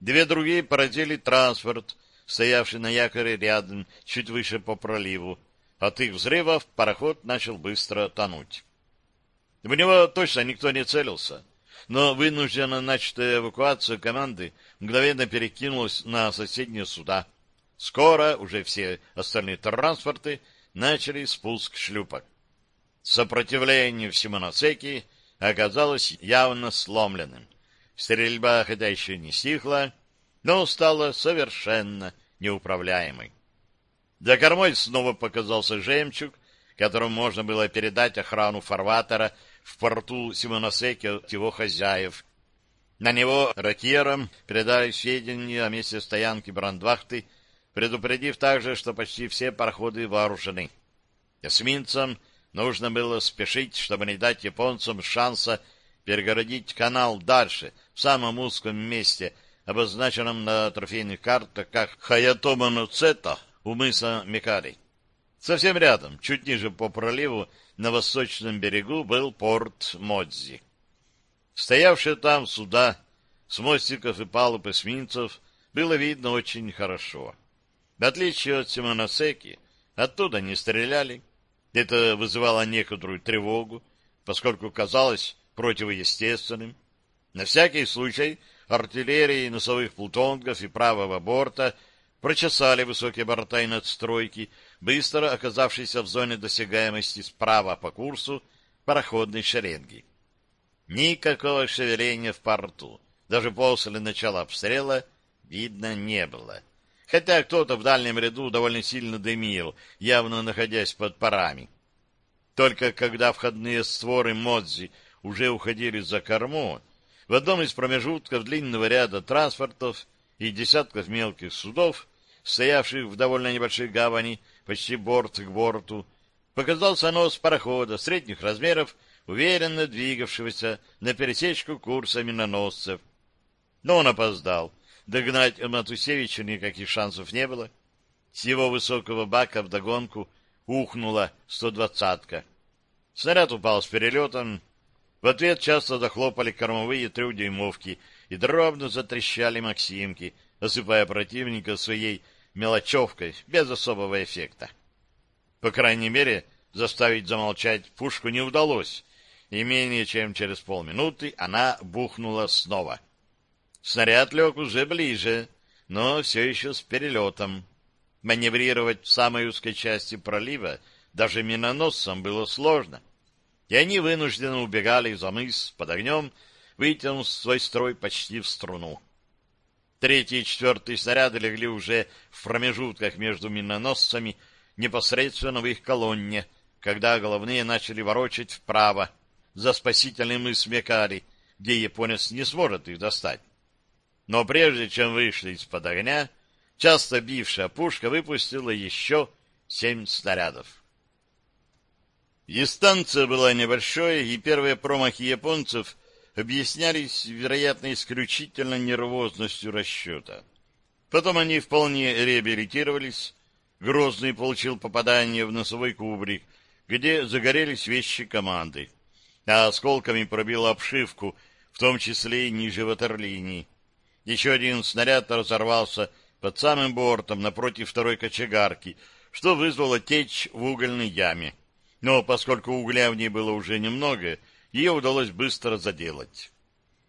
Две другие поразили транспорт, стоявший на якоре рядом, чуть выше по проливу. От их взрывов пароход начал быстро тонуть. В него точно никто не целился, но вынужденно начатая эвакуация команды мгновенно перекинулась на соседние суда — Скоро уже все остальные транспорты начали спуск шлюпок. Сопротивление в Симоносеки оказалось явно сломленным. Стрельба, хотя еще не стихла, но стала совершенно неуправляемой. За кормой снова показался жемчуг, которому можно было передать охрану фарватера в порту Симоносеки от его хозяев. На него ракером передали сведения о месте стоянки брандвахты предупредив также, что почти все пароходы вооружены. Эсминцам нужно было спешить, чтобы не дать японцам шанса перегородить канал дальше, в самом узком месте, обозначенном на трофейных картах как Хаятома Нуцета у мыса Микари. Совсем рядом, чуть ниже по проливу, на восточном берегу был порт Модзи. Стоявшие там суда с мостиков и палуб эсминцев было видно очень хорошо. В отличие от Симоносеки, оттуда не стреляли. Это вызывало некоторую тревогу, поскольку казалось противоестественным. На всякий случай артиллерии носовых плутонгов и правого борта прочесали высокие борта и надстройки, быстро оказавшиеся в зоне досягаемости справа по курсу пароходной шеренги. Никакого шевеления в порту, даже после начала обстрела, видно не было хотя кто-то в дальнем ряду довольно сильно дымил, явно находясь под парами. Только когда входные створы Модзи уже уходили за корму, в одном из промежутков длинного ряда транспортов и десятков мелких судов, стоявших в довольно небольшой гавани, почти борт к борту, показался нос парохода средних размеров, уверенно двигавшегося на пересечку курса миноносцев. Но он опоздал — Догнать Матусевича никаких шансов не было. С его высокого бака вдогонку ухнула сто двадцатка. Снаряд упал с перелетом. В ответ часто захлопали кормовые трехдюймовки и дробно затрещали максимки, осыпая противника своей мелочевкой без особого эффекта. По крайней мере, заставить замолчать пушку не удалось, и менее чем через полминуты она бухнула снова. Снаряд лег уже ближе, но все еще с перелетом. Маневрировать в самой узкой части пролива даже миноносцам было сложно, и они вынужденно убегали за мыс под огнем, вытянув свой строй почти в струну. Третий и четвертый снаряды легли уже в промежутках между миноносцами, непосредственно в их колонне, когда головные начали ворочать вправо, за спасительный мыс Мекари, где японец не сможет их достать. Но прежде чем вышли из-под огня, часто бившая пушка выпустила еще семь снарядов. Дистанция была небольшой, и первые промахи японцев объяснялись, вероятно, исключительно нервозностью расчета. Потом они вполне реабилитировались. Грозный получил попадание в носовой кубрик, где загорелись вещи команды, а осколками пробил обшивку, в том числе и ниже ватерлинии. Еще один снаряд разорвался под самым бортом напротив второй кочегарки, что вызвало течь в угольной яме. Но поскольку угля в ней было уже немного, ее удалось быстро заделать.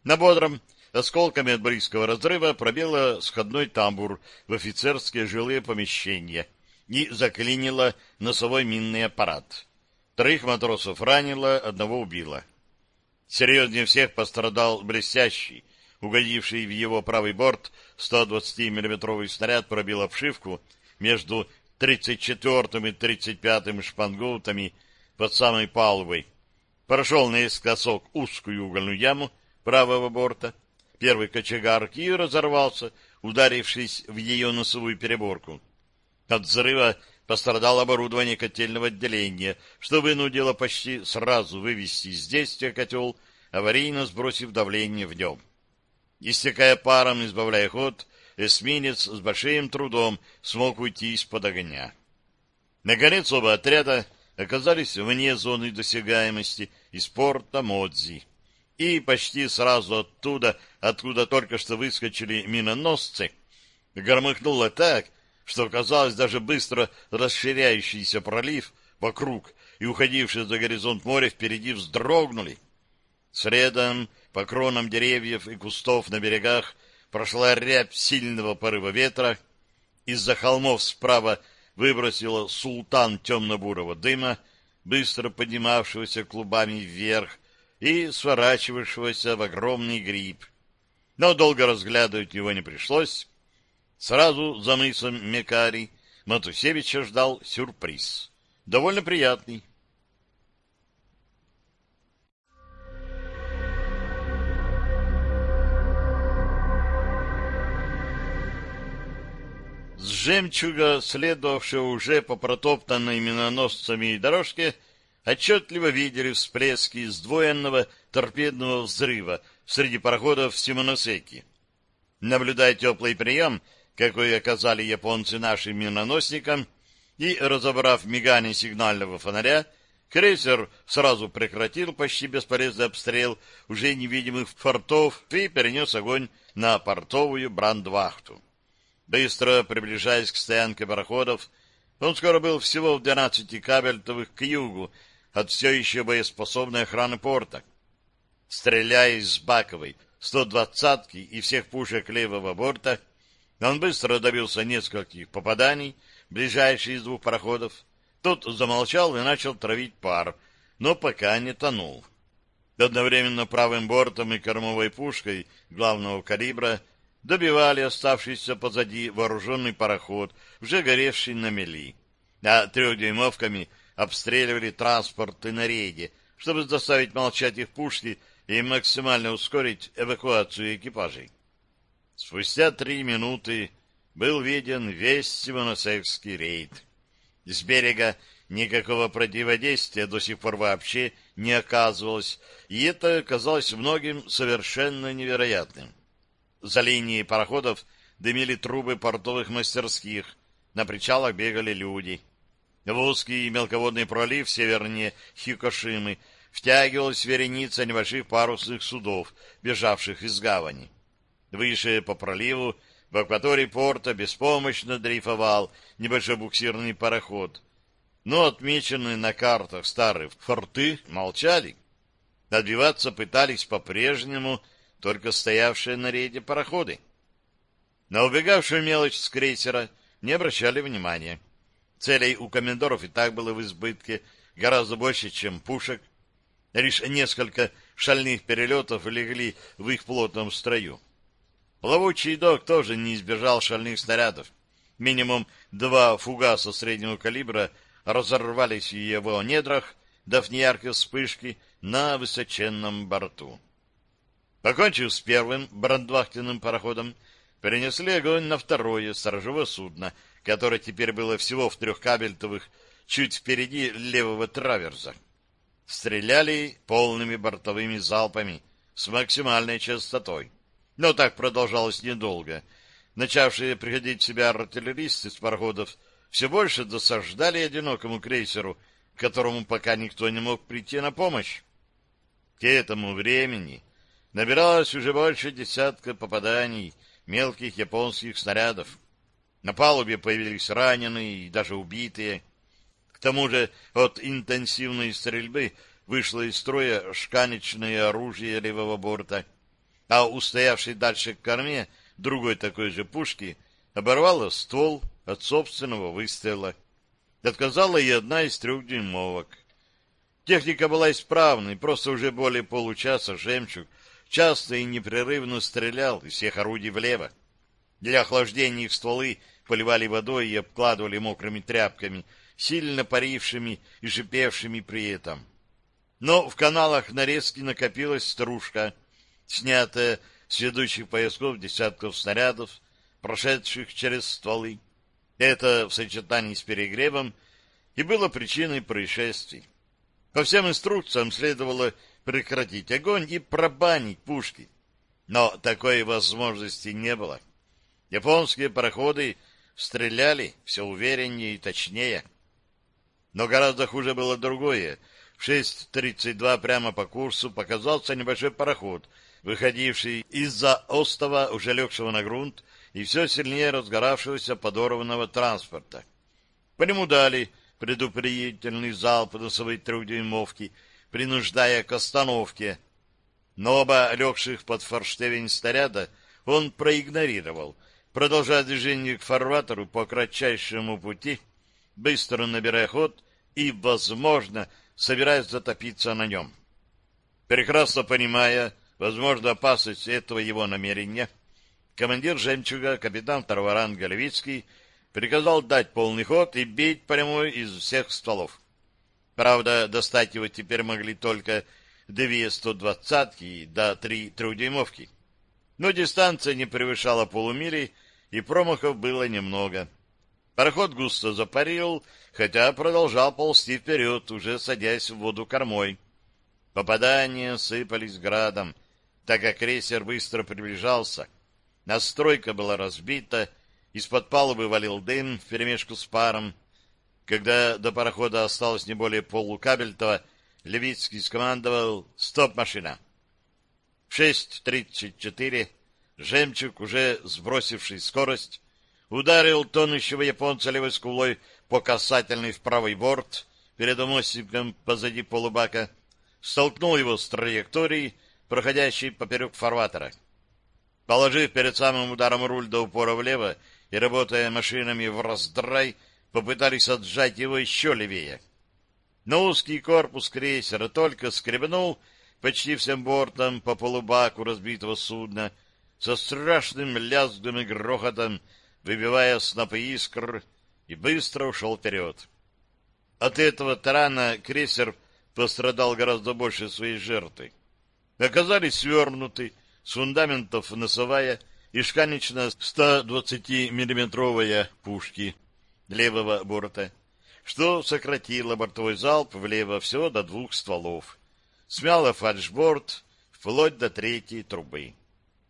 На бодром осколками от близкого разрыва пробило сходной тамбур в офицерские жилые помещения и заклинило носовой минный аппарат. Троих матросов ранило, одного убило. Серьезнее всех пострадал блестящий, угодивший в его правый борт 120 миллиметровый снаряд пробил обшивку между 34-м и 35-м шпангоутами под самой палубой, прошел наискосок узкую угольную яму правого борта, первый кочегар и разорвался, ударившись в ее носовую переборку. От взрыва пострадало оборудование котельного отделения, что вынудило почти сразу вывести из действия котел, аварийно сбросив давление в нем. Истекая паром, избавляя ход, эсминец с большим трудом смог уйти из-под огня. Наконец оба отряда оказались вне зоны досягаемости из порта Модзи. И почти сразу оттуда, откуда только что выскочили миноносцы, громыхнуло так, что казалось даже быстро расширяющийся пролив вокруг и уходивший за горизонт моря впереди вздрогнули. Средом по кронам деревьев и кустов на берегах прошла рябь сильного порыва ветра, из-за холмов справа выбросила султан темно-бурого дыма, быстро поднимавшегося клубами вверх и сворачивавшегося в огромный гриб. Но долго разглядывать его не пришлось. Сразу за мысом Мекари Матусевича ждал сюрприз. Довольно приятный. С жемчуга, следовавшего уже по протоптанной миноносцами дорожке, отчетливо видели всплески сдвоенного торпедного взрыва среди пароходов Симоносеки. Наблюдая теплый прием, какой оказали японцы нашим миноносникам, и, разобрав мигание сигнального фонаря, крейсер сразу прекратил почти бесполезный обстрел уже невидимых фортов и перенес огонь на портовую брандвахту. Быстро приближаясь к стоянке пароходов, он скоро был всего в 12 кабельтовых к югу от все еще боеспособной охраны порта. Стреляя из баковой 120-ки и всех пушек левого борта, он быстро добился нескольких попаданий, ближайший из двух пароходов. Тот замолчал и начал травить пар, но пока не тонул. Одновременно правым бортом и кормовой пушкой главного калибра добивали оставшийся позади вооруженный пароход, уже горевший на мели, а трехдюймовками обстреливали транспорты на рейде, чтобы заставить молчать их пушки и максимально ускорить эвакуацию экипажей. Спустя три минуты был виден весь Симоносекский рейд. С берега никакого противодействия до сих пор вообще не оказывалось, и это казалось многим совершенно невероятным. За линией пароходов дымили трубы портовых мастерских, на причалах бегали люди. В узкий мелководный пролив севернее Хикошимы втягивалась вереница небольших парусных судов, бежавших из гавани. Выше по проливу в акватории порта беспомощно дрейфовал небольшой буксирный пароход. Но отмеченные на картах старые форты молчали. Отбиваться пытались по-прежнему только стоявшие на рейде пароходы. На убегавшую мелочь с крейсера не обращали внимания. Целей у комендоров и так было в избытке гораздо больше, чем пушек. Лишь несколько шальных перелетов легли в их плотном строю. Плавучий док тоже не избежал шальных снарядов. Минимум два фугаса среднего калибра разорвались в его недрах, дав неяркие вспышки на высоченном борту. Покончив с первым брандвахтенным пароходом, перенесли огонь на второе сторожевое судно, которое теперь было всего в трех кабельтовых, чуть впереди левого траверза. Стреляли полными бортовыми залпами с максимальной частотой. Но так продолжалось недолго. Начавшие приходить в себя артиллеристы с пароходов все больше досаждали одинокому крейсеру, которому пока никто не мог прийти на помощь. К этому времени набиралось уже больше десятка попаданий мелких японских снарядов. На палубе появились раненые и даже убитые. К тому же от интенсивной стрельбы вышло из строя шканечное оружие левого борта, а устоявший дальше к корме другой такой же пушки оборвало ствол от собственного выстрела. Отказала и одна из трехдюймовок. Техника была исправной, просто уже более получаса «Жемчуг» часто и непрерывно стрелял из всех орудий влево. Для охлаждения их стволы поливали водой и обкладывали мокрыми тряпками, сильно парившими и шипевшими при этом. Но в каналах нарезки накопилась стружка, снятая с ведущих поясков десятков снарядов, прошедших через стволы. Это в сочетании с перегревом и было причиной происшествий. По всем инструкциям следовало прекратить огонь и пробанить пушки. Но такой возможности не было. Японские пароходы стреляли все увереннее и точнее. Но гораздо хуже было другое. В 6.32 прямо по курсу показался небольшой пароход, выходивший из-за остова, уже легшего на грунт, и все сильнее разгоравшегося подорванного транспорта. По нему дали предупредительный залп носовой трехдюймовки, принуждая к остановке. Но оба легших под форштевень снаряда он проигнорировал, продолжая движение к фарватеру по кратчайшему пути, быстро набирая ход и, возможно, собираясь затопиться на нем. Прекрасно понимая, возможно, опасность этого его намерения, командир «Жемчуга», капитан второго ранга Левицкий, приказал дать полный ход и бить прямой из всех стволов. Правда, достать его теперь могли только две сто двадцатки да три трехдюймовки. Но дистанция не превышала полумили, и промахов было немного. Пароход густо запарил, хотя продолжал ползти вперед, уже садясь в воду кормой. Попадания сыпались градом, так как крейсер быстро приближался. Настройка была разбита, из-под палубы валил дым вперемешку с паром. Когда до парохода осталось не более полукабельтова, Левицкий скомандовал «Стоп, машина!». В 6.34 «Жемчуг», уже сбросивший скорость, ударил тонущего японца левой скулой по касательной в правый борт перед мостиком позади полубака, столкнул его с траекторией, проходящей поперек фарватера. Положив перед самым ударом руль до упора влево и работая машинами в раздрай, попытались отжать его еще левее. Но узкий корпус крейсера только скребнул почти всем бортом по полубаку разбитого судна, со страшным лязгом и грохотом, выбивая снопы искр, и быстро ушел вперед. От этого тарана крейсер пострадал гораздо больше своей жертвы. Оказались свернуты с фундаментов носовая и шканечно 120-миллиметровая пушки левого борта, что сократило бортовой залп влево всего до двух стволов. Смяло фальшборд вплоть до третьей трубы.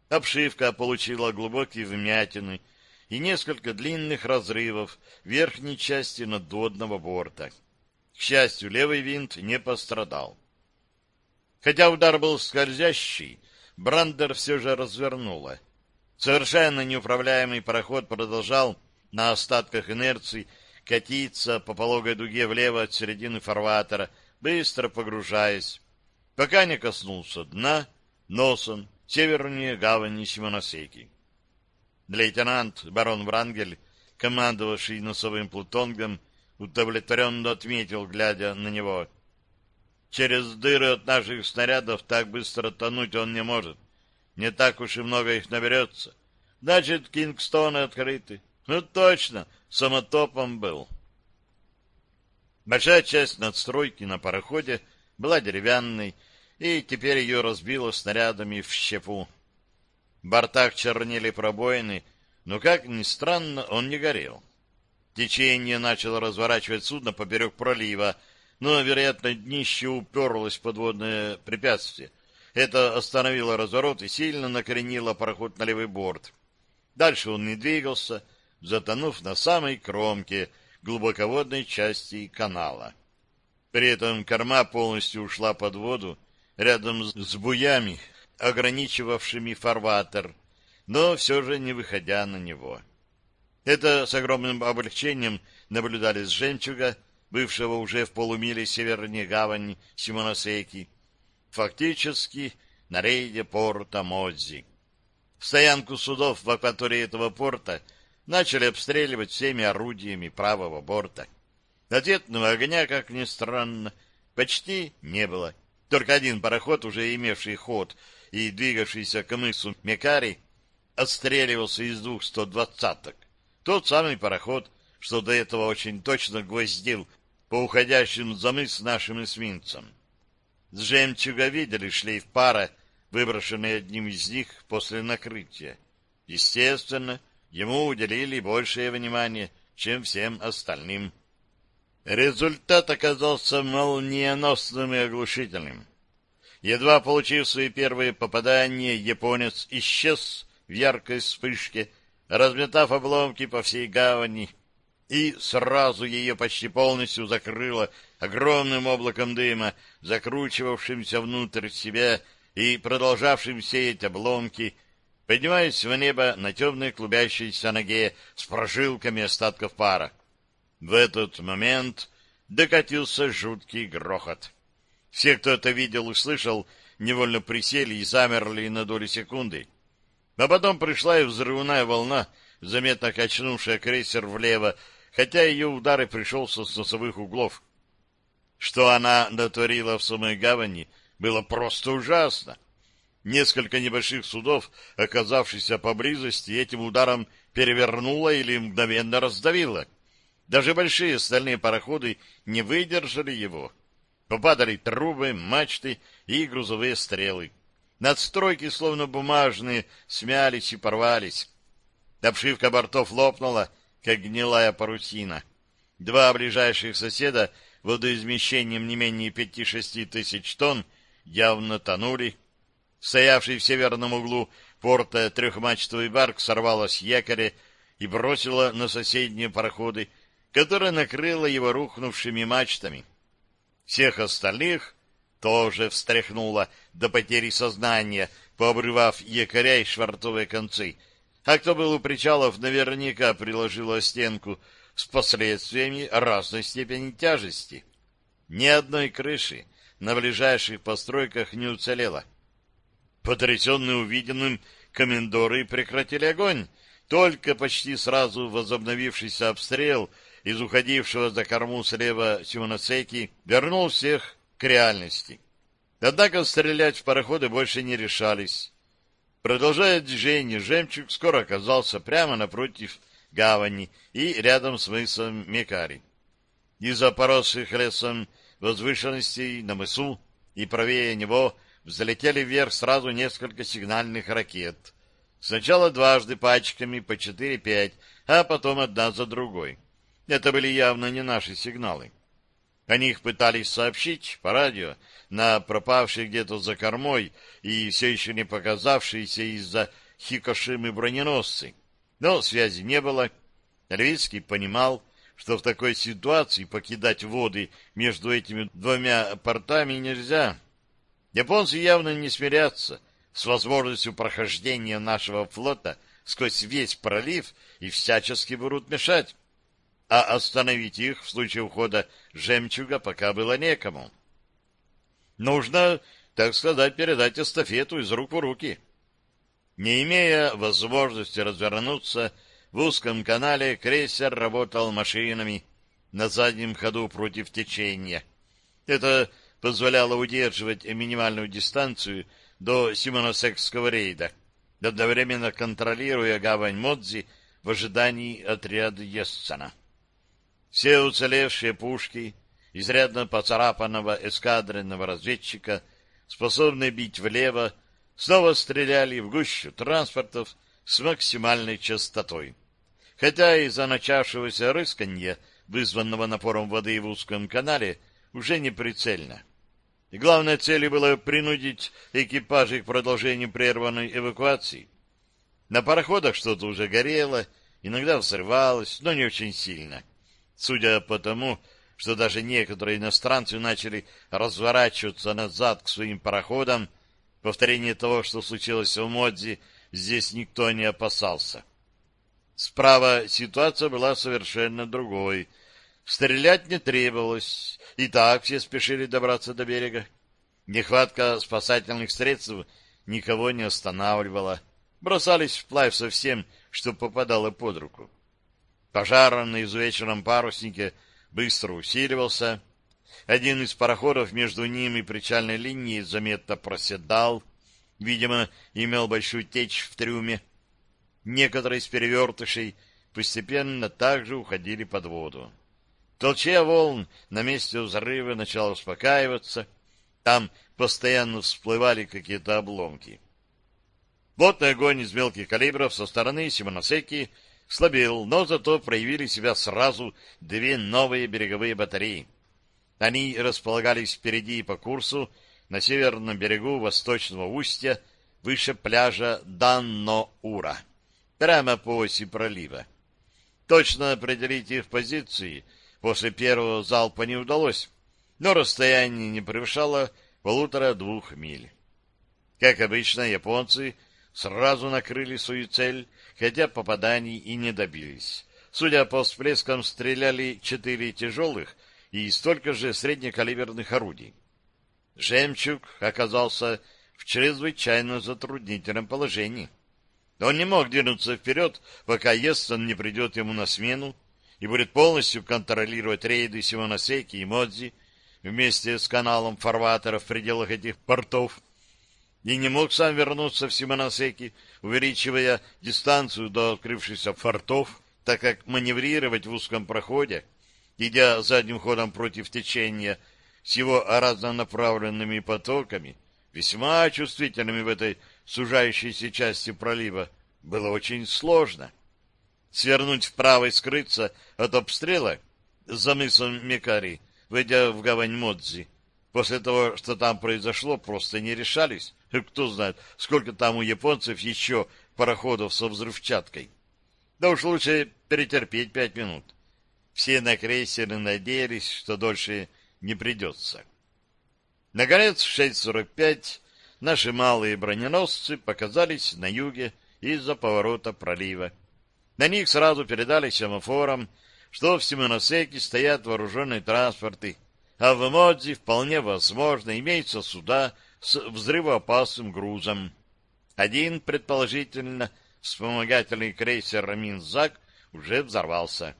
Обшивка получила глубокие вмятины и несколько длинных разрывов в верхней части надводного борта. К счастью, левый винт не пострадал. Хотя удар был скользящий, Брандер все же развернула. Совершенно неуправляемый пароход продолжал на остатках инерции катиться по пологой дуге влево от середины фарватера, быстро погружаясь, пока не коснулся дна носом севернее гавани Симоносеки. Лейтенант барон Врангель, командовавший носовым плутонгом, удовлетворенно отметил, глядя на него. Через дыры от наших снарядов так быстро тонуть он не может. Не так уж и много их наберется. Значит, Кингстоны открыты. Ну, точно, самотопом был. Большая часть надстройки на пароходе была деревянной, и теперь ее разбило снарядами в щепу. В бортах чернели пробоины, но, как ни странно, он не горел. Течение начало разворачивать судно поперек пролива, но, вероятно, днище уперлось в подводное препятствие. Это остановило разворот и сильно накренило пароход на левый борт. Дальше он не двигался, затонув на самой кромке глубоководной части канала. При этом корма полностью ушла под воду, рядом с буями, ограничивавшими фарватер, но все же не выходя на него. Это с огромным облегчением наблюдали с жемчуга, бывшего уже в полумиле севернее гавани Симоносеки, фактически на рейде порта Модзи. Стоянку судов в акватории этого порта начали обстреливать всеми орудиями правого борта. Ответного огня, как ни странно, почти не было. Только один пароход, уже имевший ход и двигавшийся к мысу Мекари, отстреливался из двух сто двадцаток. Тот самый пароход, что до этого очень точно гвоздил по уходящим за мыс нашим эсминцам. С жемчуга видели шлейф пара, выброшенный одним из них после накрытия. Естественно, ему уделили большее внимание, чем всем остальным. Результат оказался молниеносным и оглушительным. Едва получив свои первые попадания, японец исчез в яркой вспышке, разметав обломки по всей гавани, и сразу ее почти полностью закрыло огромным облаком дыма, закручивавшимся внутрь себя и продолжавшим сеять обломки, поднимаясь в небо на темной клубящейся ноге с прожилками остатков пара. В этот момент докатился жуткий грохот. Все, кто это видел и слышал, невольно присели и замерли на долю секунды. А потом пришла и взрывная волна, заметно качнувшая крейсер влево, хотя ее удары пришелся с носовых углов. Что она натворила в самой гавани, было просто ужасно. Несколько небольших судов, оказавшихся поблизости, этим ударом перевернуло или мгновенно раздавило. Даже большие стальные пароходы не выдержали его. Попадали трубы, мачты и грузовые стрелы. Надстройки, словно бумажные, смялись и порвались. Обшивка бортов лопнула, как гнилая парусина. Два ближайших соседа водоизмещением не менее пяти-шести тысяч тонн явно тонули. Стоявший в северном углу порта трехмачтовый барк сорвало с якоря и бросило на соседние пароходы, которое накрыло его рухнувшими мачтами. Всех остальных тоже встряхнуло до потери сознания, пообрывав якоря и швартовые концы. А кто был у причалов, наверняка приложила стенку с последствиями разной степени тяжести. Ни одной крыши на ближайших постройках не уцелело. Потрясенные увиденным, комендоры прекратили огонь. Только почти сразу возобновившийся обстрел — из уходившего за корму слева Симоносеки вернул всех к реальности. Однако стрелять в пароходы больше не решались. Продолжая движение, жемчуг скоро оказался прямо напротив гавани и рядом с мысом Мекари. Из-за поросших лесом возвышенностей на мысу и правее него взлетели вверх сразу несколько сигнальных ракет. Сначала дважды пачками по четыре-пять, а потом одна за другой. Это были явно не наши сигналы. О них пытались сообщить по радио на пропавшие где-то за кормой и все еще не показавшиеся из-за Хикошимы броненосцы. Но связи не было. Левицкий понимал, что в такой ситуации покидать воды между этими двумя портами нельзя. Японцы явно не смирятся с возможностью прохождения нашего флота сквозь весь пролив и всячески будут мешать а остановить их в случае ухода жемчуга пока было некому. Нужно, так сказать, передать эстафету из рук в руки. Не имея возможности развернуться, в узком канале крейсер работал машинами на заднем ходу против течения. Это позволяло удерживать минимальную дистанцию до Симоносекского рейда, одновременно контролируя гавань Модзи в ожидании отряда Ессена. Все уцелевшие пушки изрядно поцарапанного эскадренного разведчика, способные бить влево, снова стреляли в гущу транспортов с максимальной частотой. Хотя из-за начавшегося рысканья, вызванного напором воды в узком канале, уже не прицельно. И главной целью было принудить экипажи к продолжению прерванной эвакуации. На пароходах что-то уже горело, иногда взрывалось, но не очень сильно. Судя по тому, что даже некоторые иностранцы начали разворачиваться назад к своим пароходам, повторение того, что случилось в Модзи, здесь никто не опасался. Справа ситуация была совершенно другой. Стрелять не требовалось, и так все спешили добраться до берега. Нехватка спасательных средств никого не останавливала. Бросались вплавь со всем, что попадало под руку. Пожар на изувеченном паруснике быстро усиливался. Один из пароходов между ним и причальной линией заметно проседал. Видимо, имел большую течь в трюме. Некоторые из перевертышей постепенно также уходили под воду. Толчья волн на месте взрыва начала успокаиваться. Там постоянно всплывали какие-то обломки. Плотный огонь из мелких калибров со стороны Симоносеки слабел, но зато проявили себя сразу две новые береговые батареи. Они располагались впереди по курсу на северном берегу восточного устья выше пляжа Данно-Ура, прямо по оси пролива. Точно определить их позиции после первого залпа не удалось, но расстояние не превышало полутора-двух миль. Как обычно, японцы сразу накрыли свою цель, хотя попаданий и не добились. Судя по всплескам, стреляли четыре тяжелых и столько же среднекалиберных орудий. «Жемчуг» оказался в чрезвычайно затруднительном положении. Он не мог двинуться вперед, пока Ессен не придет ему на смену и будет полностью контролировать рейды Симоносеки и Модзи вместе с каналом фарватера в пределах этих портов. И не мог сам вернуться в Симоносеки, увеличивая дистанцию до открывшихся фортов, так как маневрировать в узком проходе, идя задним ходом против течения, с его разнонаправленными потоками, весьма чувствительными в этой сужающейся части пролива, было очень сложно. Свернуть вправо и скрыться от обстрела за мысом Мекари, войдя в гавань Модзи, после того, что там произошло, просто не решались. Кто знает, сколько там у японцев еще пароходов со взрывчаткой. Да уж лучше перетерпеть пять минут. Все на крейсере надеялись, что дольше не придется. Наконец, в 6.45 наши малые броненосцы показались на юге из-за поворота пролива. На них сразу передали семафорам, что в Симоносеке стоят вооруженные транспорты, а в Модзи вполне возможно имеются суда с взрывоопасным грузом. Один, предположительно, вспомогательный крейсер «Минзак» уже взорвался.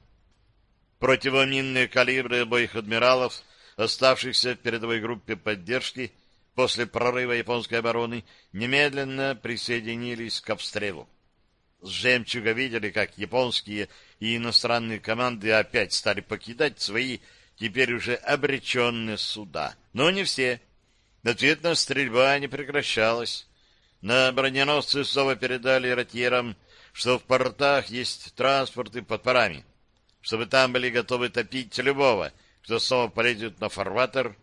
Противоминные калибры обоих адмиралов оставшихся в передовой группе поддержки после прорыва японской обороны, немедленно присоединились к обстрелу. С «Жемчуга» видели, как японские и иностранные команды опять стали покидать свои теперь уже обреченные суда. Но не все. Ответная стрельба не прекращалась. На броненосцы снова передали ротьерам, что в портах есть транспорты под парами, чтобы там были готовы топить любого — кто снова полезет на фарватер,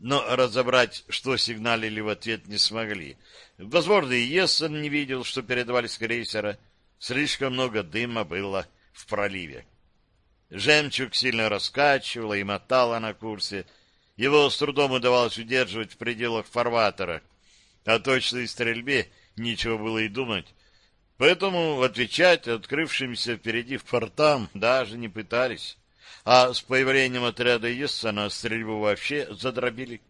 но разобрать, что сигналили в ответ, не смогли. Возможно, и Ессен не видел, что передавали с крейсера. Слишком много дыма было в проливе. Жемчуг сильно раскачивало и мотало на курсе. Его с трудом удавалось удерживать в пределах фарватера. О точной стрельбе ничего было и думать. Поэтому отвечать открывшимся впереди фортам даже не пытались а с появлением отряда Ессена стрельбу вообще задробили,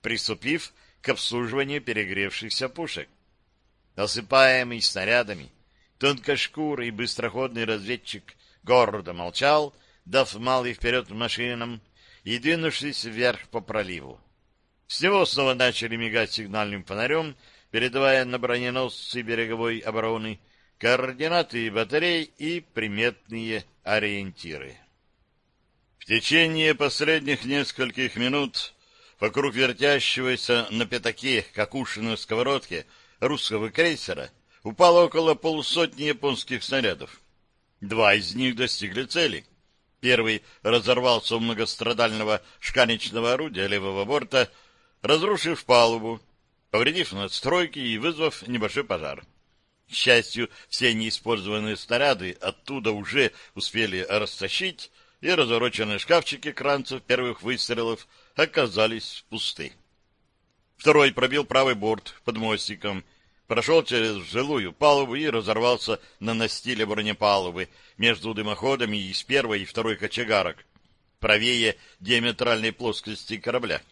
приступив к обслуживанию перегревшихся пушек. Осыпаемый снарядами, тонкошкурый быстроходный разведчик гордо молчал, дав малый вперед машинам и двинувшись вверх по проливу. С него снова начали мигать сигнальным фонарем, передавая на броненосцы береговой обороны координаты батарей и приметные ориентиры. В течение последних нескольких минут вокруг вертящегося на пятаке, как уши на сковородке, русского крейсера упало около полусотни японских снарядов. Два из них достигли цели. Первый разорвался у многострадального шканечного орудия левого борта, разрушив палубу, повредив надстройки и вызвав небольшой пожар. К счастью, все неиспользованные снаряды оттуда уже успели растащить, и развороченные шкафчики кранцев первых выстрелов оказались пусты. Второй пробил правый борт под мостиком, прошел через жилую палубу и разорвался на настиле бронепалубы между дымоходами из первой и второй кочегарок. правее диаметральной плоскости корабля.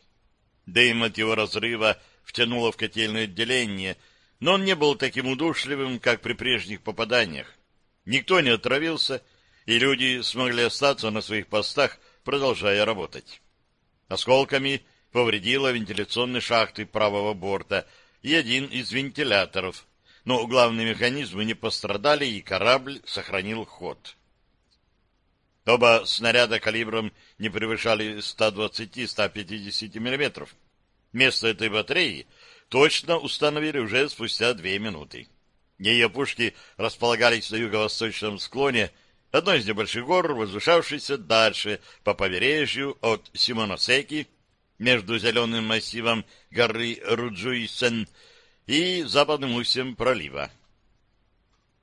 Дым от его разрыва втянуло в котельное отделение, но он не был таким удушливым, как при прежних попаданиях. Никто не отравился, и люди смогли остаться на своих постах, продолжая работать. Осколками повредило вентиляционные шахты правого борта и один из вентиляторов, но главные механизмы не пострадали, и корабль сохранил ход. Оба снаряда калибром не превышали 120-150 мм. Место этой батареи точно установили уже спустя две минуты. Ее пушки располагались на юго-восточном склоне одной из небольших гор, возвышавшейся дальше по побережью от Симоносеки между зеленым массивом горы Руджуисен и западным устьем пролива.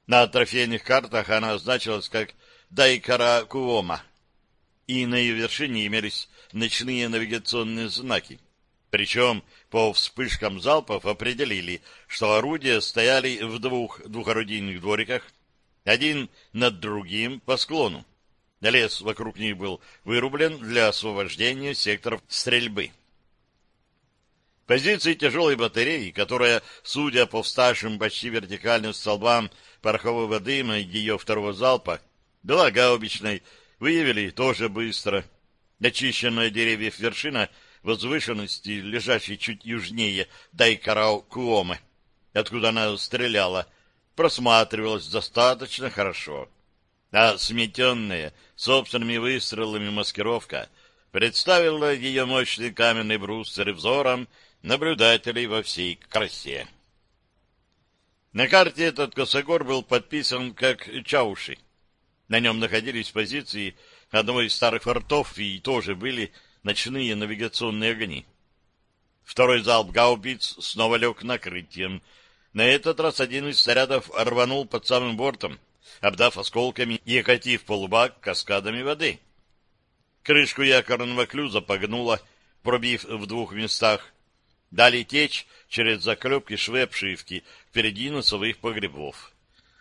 На трофейных картах она значилась как Дайкара-Куома, и на ее вершине имелись ночные навигационные знаки. Причем по вспышкам залпов определили, что орудия стояли в двух двухорудийных двориках, один над другим по склону. Лес вокруг них был вырублен для освобождения секторов стрельбы. Позиции тяжелой батареи, которая, судя по вставшим почти вертикальным столбам порохового дыма ее второго залпа, была гаубичной, выявили тоже быстро. Очищенная деревьев вершина возвышенности, лежащей чуть южнее Дайкарау-Куомы, откуда она стреляла, просматривалась достаточно хорошо. А сметенная собственными выстрелами маскировка представила ее мощный каменный бруствер взором наблюдателей во всей красе. На карте этот косогор был подписан как Чауши. На нем находились позиции одного из старых фортов и тоже были ночные навигационные огни. Второй залп гаубиц снова лег накрытием. На этот раз один из снарядов рванул под самым бортом, обдав осколками и окатив полубак каскадами воды. Крышку якорного клюза погнуло, пробив в двух местах. Дали течь через заклепки швы обшивки впереди носовых погребов.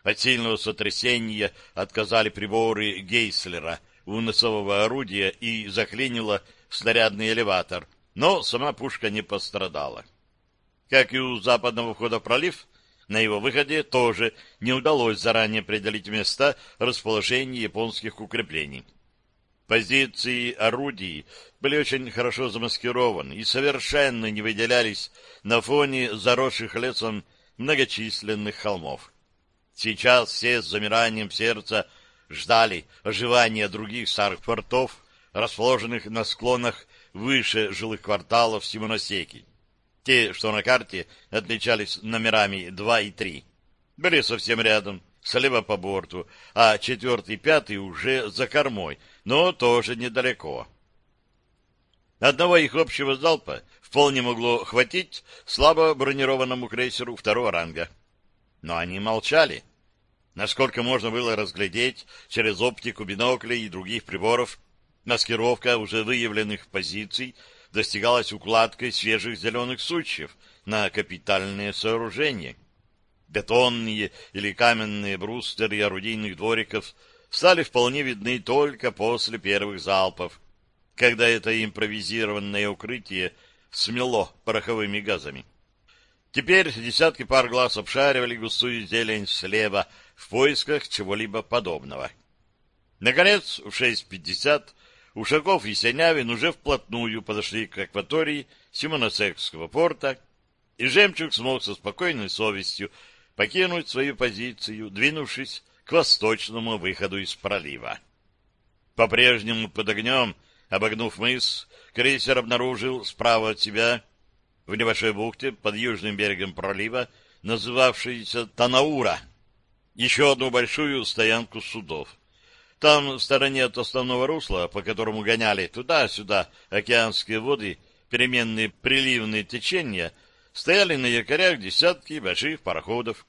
От сильного сотрясения отказали приборы Гейслера у носового орудия и заклинило снарядный элеватор, но сама пушка не пострадала. Как и у западного входа в пролив, на его выходе тоже не удалось заранее определить места расположения японских укреплений. Позиции орудий были очень хорошо замаскированы и совершенно не выделялись на фоне заросших лесом многочисленных холмов. Сейчас все с замиранием сердца ждали оживания других старых фортов, расположенных на склонах выше жилых кварталов Симоносеки. Те, что на карте, отличались номерами 2 и 3. Были совсем рядом, слева по борту, а четвертый и пятый уже за кормой, но тоже недалеко. Одного их общего залпа вполне могло хватить слабо бронированному крейсеру второго ранга. Но они молчали. Насколько можно было разглядеть через оптику биноклей и других приборов, маскировка уже выявленных позиций достигалась укладкой свежих зеленых сучьев на капитальные сооружения. Бетонные или каменные брустеры орудийных двориков стали вполне видны только после первых залпов, когда это импровизированное укрытие смело пороховыми газами. Теперь десятки пар глаз обшаривали густую зелень слева в поисках чего-либо подобного. Наконец, в 6.50 Ушаков и Синявин уже вплотную подошли к акватории Симоносекского порта, и Жемчуг смог со спокойной совестью покинуть свою позицию, двинувшись к восточному выходу из пролива. По-прежнему под огнем, обогнув мыс, крейсер обнаружил справа от себя в небольшой бухте под южным берегом пролива, называвшейся Танаура, еще одну большую стоянку судов. Там, в стороне от основного русла, по которому гоняли туда-сюда океанские воды, переменные приливные течения, стояли на якорях десятки больших пароходов.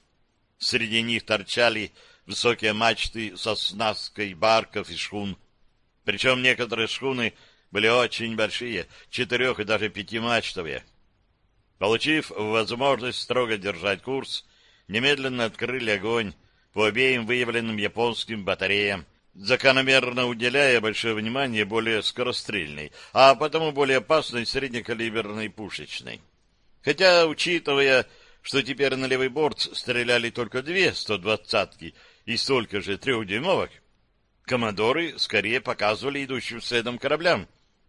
Среди них торчали высокие мачты со снасткой барков и шхун. Причем некоторые шхуны были очень большие, четырех и даже пятимачтовые. Получив возможность строго держать курс, немедленно открыли огонь по обеим выявленным японским батареям закономерно уделяя большое внимание более скорострельной, а потому более опасной среднекалиберной пушечной. Хотя, учитывая, что теперь на левый борт стреляли только две 120-ки и столько же трехдюймовок, коммодоры скорее показывали идущим следом кораблям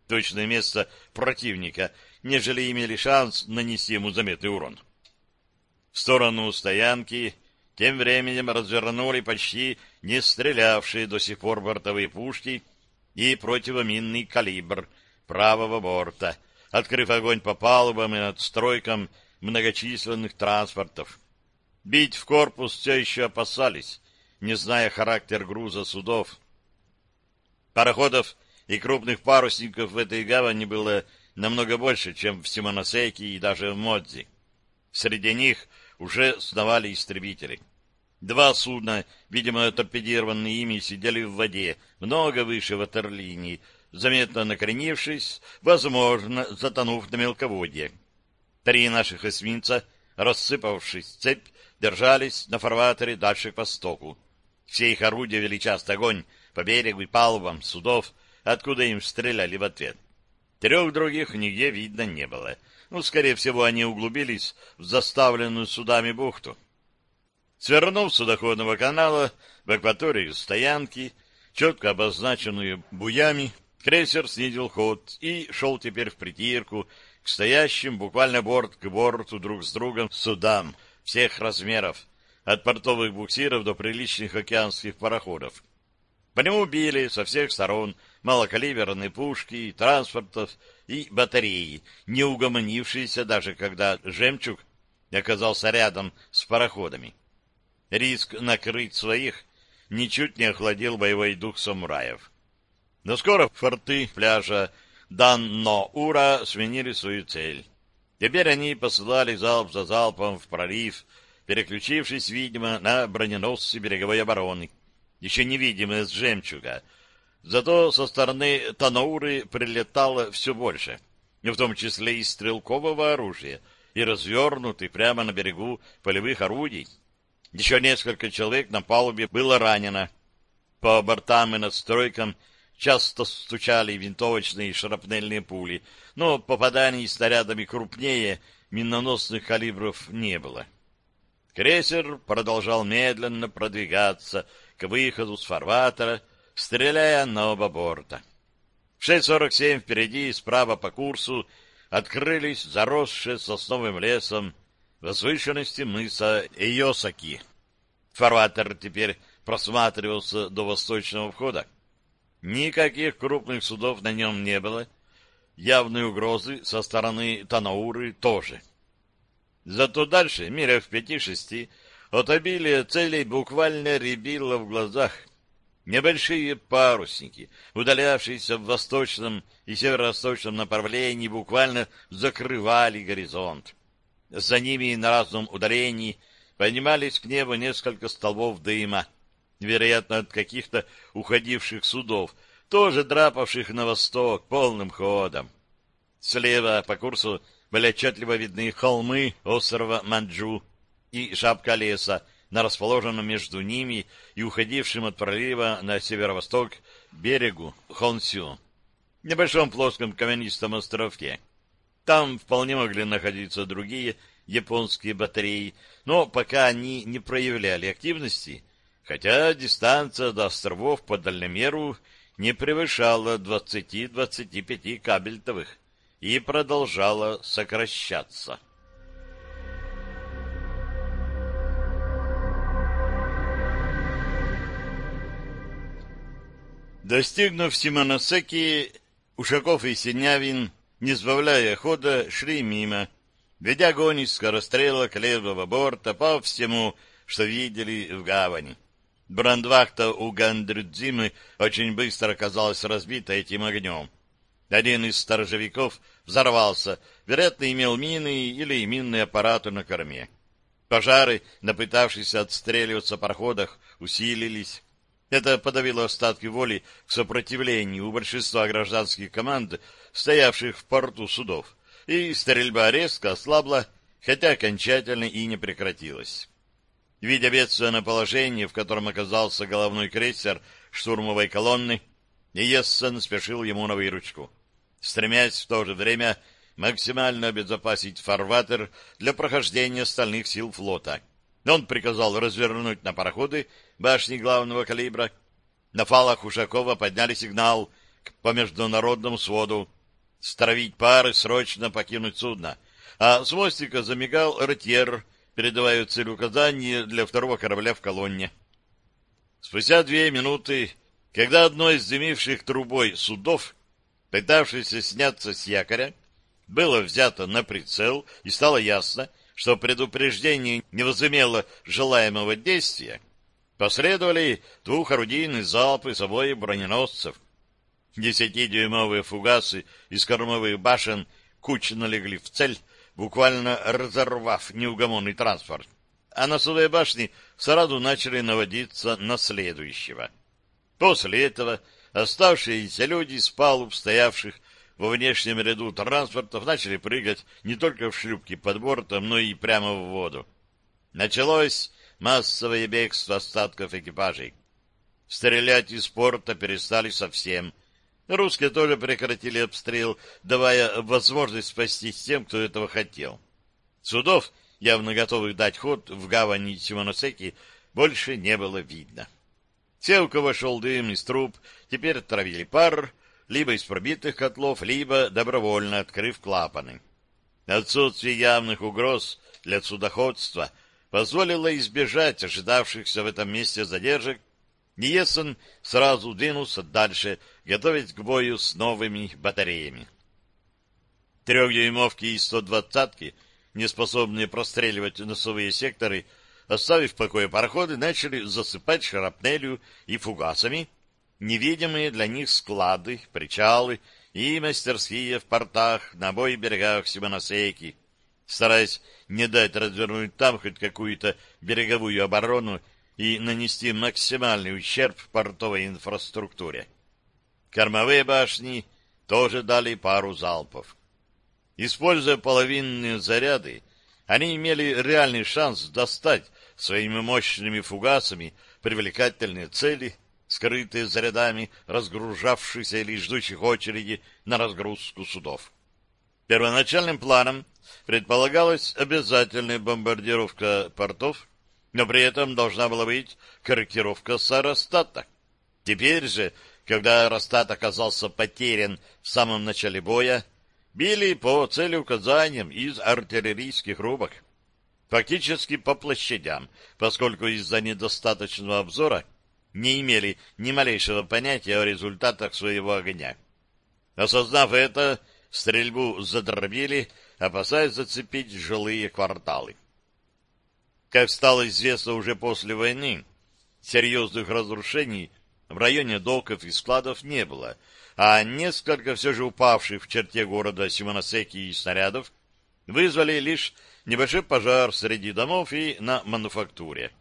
точное место противника, нежели имели шанс нанести ему заметный урон. В сторону стоянки тем временем развернули почти не стрелявшие до сих пор бортовые пушки и противоминный калибр правого борта, открыв огонь по палубам и надстройкам многочисленных транспортов. Бить в корпус все еще опасались, не зная характер груза судов. Пароходов и крупных парусников в этой гавани было намного больше, чем в Симоносеке и даже в Модзи. Среди них уже сновали истребители. Два судна, видимо, торпедированные ими, сидели в воде, много выше ватерлинии, заметно накренившись, возможно, затонув на мелководье. Три наших эсминца, рассыпавшись в цепь, держались на фарватере дальше к востоку. Все их орудия вели частый огонь по берегу и палубам судов, откуда им стреляли в ответ. Трех других нигде видно не было. Ну, скорее всего, они углубились в заставленную судами бухту. Свернув судоходного канала в акваторию стоянки, четко обозначенную буями, крейсер снизил ход и шел теперь в притирку к стоящим буквально борт к борту друг с другом судам всех размеров, от портовых буксиров до приличных океанских пароходов. По нему били со всех сторон малокалиберные пушки, транспортов и батареи, не угомонившиеся даже когда «Жемчуг» оказался рядом с пароходами. Риск накрыть своих ничуть не охладил боевой дух самураев. Но скоро форты пляжа Дан-Но-Ура сменили свою цель. Теперь они посылали залп за залпом в пролив, переключившись, видимо, на броненосцы береговой обороны, еще невидимые с жемчуга. Зато со стороны Танауры прилетало все больше, в том числе и стрелкового оружия, и развернутых прямо на берегу полевых орудий. Еще несколько человек на палубе было ранено. По бортам и надстройкам часто стучали винтовочные и шрапнельные пули, но попаданий снарядами крупнее миноносных калибров не было. Крейсер продолжал медленно продвигаться к выходу с фарватера, стреляя на оба борта. В 6.47 впереди и справа по курсу открылись заросшие сосновым лесом возвышенности мыса Иосаки. Фарватер теперь просматривался до восточного входа. Никаких крупных судов на нем не было. Явной угрозы со стороны Танауры тоже. Зато дальше, миля в пяти-шести, от обилия целей буквально рябило в глазах. Небольшие парусники, удалявшиеся в восточном и северо-восточном направлении, буквально закрывали горизонт. За ними на разном удалении поднимались к небу несколько столбов дыма, вероятно, от каких-то уходивших судов, тоже драпавших на восток полным ходом. Слева по курсу были отчетливо видны холмы острова Манджу и шапка леса на расположенном между ними и уходившем от пролива на северо-восток берегу Хонсю, небольшом плоском каменистом островке. Там вполне могли находиться другие японские батареи, но пока они не проявляли активности, хотя дистанция до островов по дальномеру не превышала 20-25 кабельтовых и продолжала сокращаться. Достигнув Симоносеки, Ушаков и Синявин не сбавляя хода, шли мимо, ведя огонь из скорострела к левого борта по всему, что видели в гавани. Брандвахта у Гандрюдзимы очень быстро оказалась разбита этим огнем. Один из сторожевиков взорвался, вероятно, имел мины или минные аппараты на корме. Пожары, напытавшись отстреливаться в пароходах, усилились. Это подавило остатки воли к сопротивлению у большинства гражданских команд, стоявших в порту судов, и стрельба резко ослабла, хотя окончательно и не прекратилась. Видя бедственное положение, в котором оказался головной крейсер, штурмовой колонны, и Ессен спешил ему на выручку, стремясь в то же время максимально обезопасить фарватер для прохождения остальных сил флота. Он приказал развернуть на пароходы башни главного калибра. На фалах Ушакова подняли сигнал по международному своду стравить пары, срочно покинуть судно. А с мостика замигал ротьер, передавая цель указания для второго корабля в колонне. Спустя две минуты, когда одно из дымивших трубой судов, пытавшееся сняться с якоря, было взято на прицел, и стало ясно, что предупреждение не возымело желаемого действия, последовали двухорудийные залпы с обоих броненосцев. Десятидюймовые фугасы из кормовых башен кучно легли в цель, буквально разорвав неугомонный транспорт. А носовые башни сразу начали наводиться на следующего. После этого оставшиеся люди с палуб, стоявших во внешнем ряду транспортов, начали прыгать не только в шлюпки под бортом, но и прямо в воду. Началось массовое бегство остатков экипажей. Стрелять из порта перестали совсем. Русские тоже прекратили обстрел, давая возможность спастись тем, кто этого хотел. Судов, явно готовых дать ход в гавани Симоносеки, больше не было видно. Те, у кого шел дым из труб, теперь травили пар, либо из пробитых котлов, либо добровольно открыв клапаны. Отсутствие явных угроз для судоходства позволило избежать ожидавшихся в этом месте задержек, Ниесон сразу двинулся дальше, готовясь к бою с новыми батареями. Трехдюймовки и 120-ки, не способные простреливать носовые секторы, оставив в покое пароходы, начали засыпать шрапнелью и фугасами. Невидимые для них склады, причалы и мастерские в портах на обоих берегах Симоносейки, стараясь не дать развернуть там хоть какую-то береговую оборону и нанести максимальный ущерб портовой инфраструктуре. Кормовые башни тоже дали пару залпов. Используя половинные заряды, они имели реальный шанс достать своими мощными фугасами привлекательные цели, скрытые за рядами разгружавшихся или ждущих очереди на разгрузку судов. Первоначальным планом предполагалась обязательная бомбардировка портов, но при этом должна была быть корректировка с аэростата. Теперь же, когда аэростат оказался потерян в самом начале боя, били по целеуказаниям из артиллерийских рубок. Фактически по площадям, поскольку из-за недостаточного обзора не имели ни малейшего понятия о результатах своего огня. Осознав это, стрельбу задробили, опасаясь зацепить жилые кварталы. Как стало известно уже после войны, серьезных разрушений в районе доков и складов не было, а несколько все же упавших в черте города Симоносеки и снарядов вызвали лишь небольшой пожар среди домов и на мануфактуре.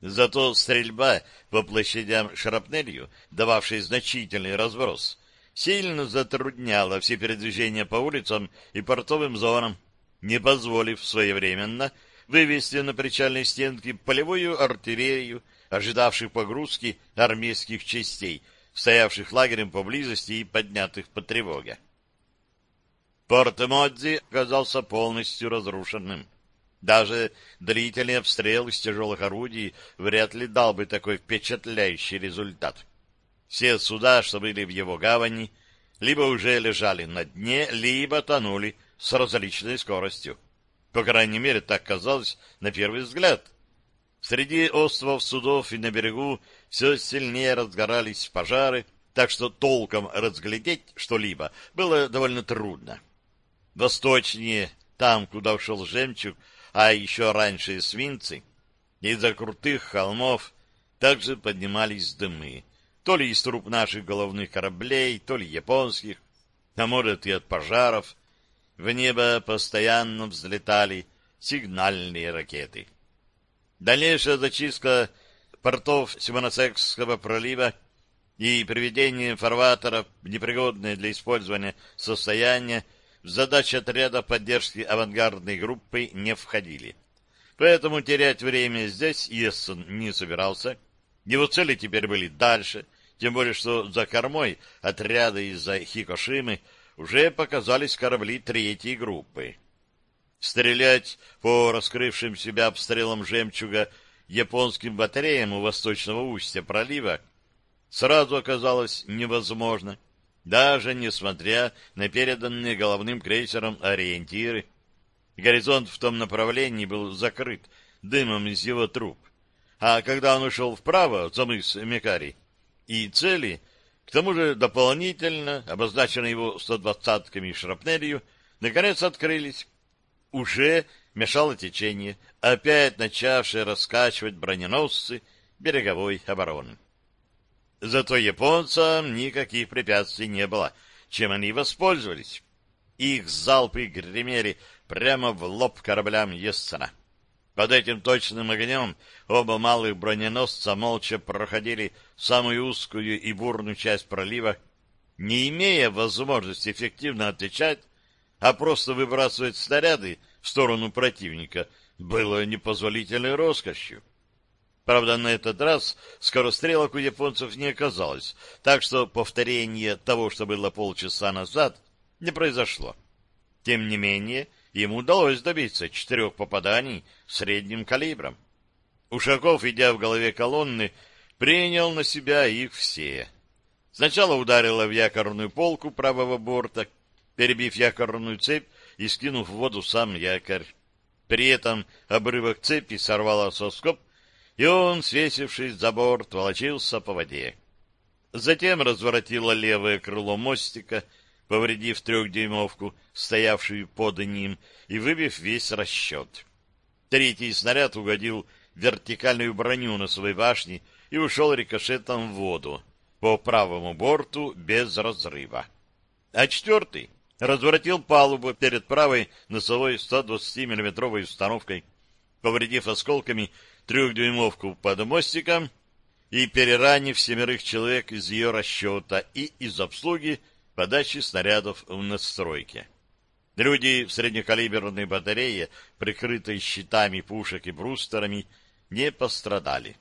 Зато стрельба по площадям шрапнелью, дававшей значительный разброс, сильно затрудняла все передвижения по улицам и портовым зонам, не позволив своевременно вывести на причальной стенке полевую артиллерию, ожидавших погрузки армейских частей, стоявших лагерем поблизости и поднятых по тревоге. Порт Модзи оказался полностью разрушенным. Даже длительный обстрел из тяжелых орудий вряд ли дал бы такой впечатляющий результат. Все суда, что были в его гавани, либо уже лежали на дне, либо тонули с различной скоростью. По крайней мере, так казалось на первый взгляд. Среди островов судов и на берегу все сильнее разгорались пожары, так что толком разглядеть что-либо было довольно трудно. Восточнее, там, куда ушел жемчуг, а еще раньше свинцы, из-за крутых холмов также поднимались дымы, то ли из труб наших головных кораблей, то ли японских, а может и от пожаров. В небо постоянно взлетали сигнальные ракеты. Дальнейшая зачистка портов Симоносекского пролива и приведение фарватера в непригодное для использования состояние в задачи отряда поддержки авангардной группы не входили. Поэтому терять время здесь Ессен не собирался. Его цели теперь были дальше, тем более что за кормой отряда из-за Хикошимы уже показались корабли третьей группы. Стрелять по раскрывшим себя обстрелам «Жемчуга» японским батареям у восточного устья пролива сразу оказалось невозможно, даже несмотря на переданные головным крейсером ориентиры. Горизонт в том направлении был закрыт дымом из его труб. А когда он ушел вправо, за мыс Мекари, и цели, к тому же дополнительно, обозначенные его 120-ками и шрапнелью, наконец открылись. Уже мешало течение, опять начавшее раскачивать броненосцы береговой обороны. Зато японцам никаких препятствий не было, чем они воспользовались. Их залпы гремели прямо в лоб кораблям Ессена. Под этим точным огнем оба малых броненосца молча проходили самую узкую и бурную часть пролива, не имея возможности эффективно отвечать, а просто выбрасывать снаряды в сторону противника было непозволительной роскошью. Правда, на этот раз скорострелок у японцев не оказалось, так что повторение того, что было полчаса назад, не произошло. Тем не менее, ему удалось добиться четырех попаданий средним калибром. Ушаков, идя в голове колонны, принял на себя их все. Сначала ударило в якорную полку правого борта, перебив якорную цепь и скинув в воду сам якорь. При этом обрывок цепи сорвало соскоб, и он, свесившись за борт, волочился по воде. Затем разворотило левое крыло мостика, повредив трехдюймовку, стоявшую под ним, и выбив весь расчет. Третий снаряд угодил вертикальную броню на своей башне и ушел рикошетом в воду по правому борту без разрыва. А четвертый разворотил палубу перед правой носовой 120 миллиметровой установкой, повредив осколками трехдюймовку под мостиком и переранив семерых человек из ее расчета и из обслуги подачи снарядов в настройке. Люди в среднекалиберной батарее, прикрытой щитами пушек и брустерами, не пострадали.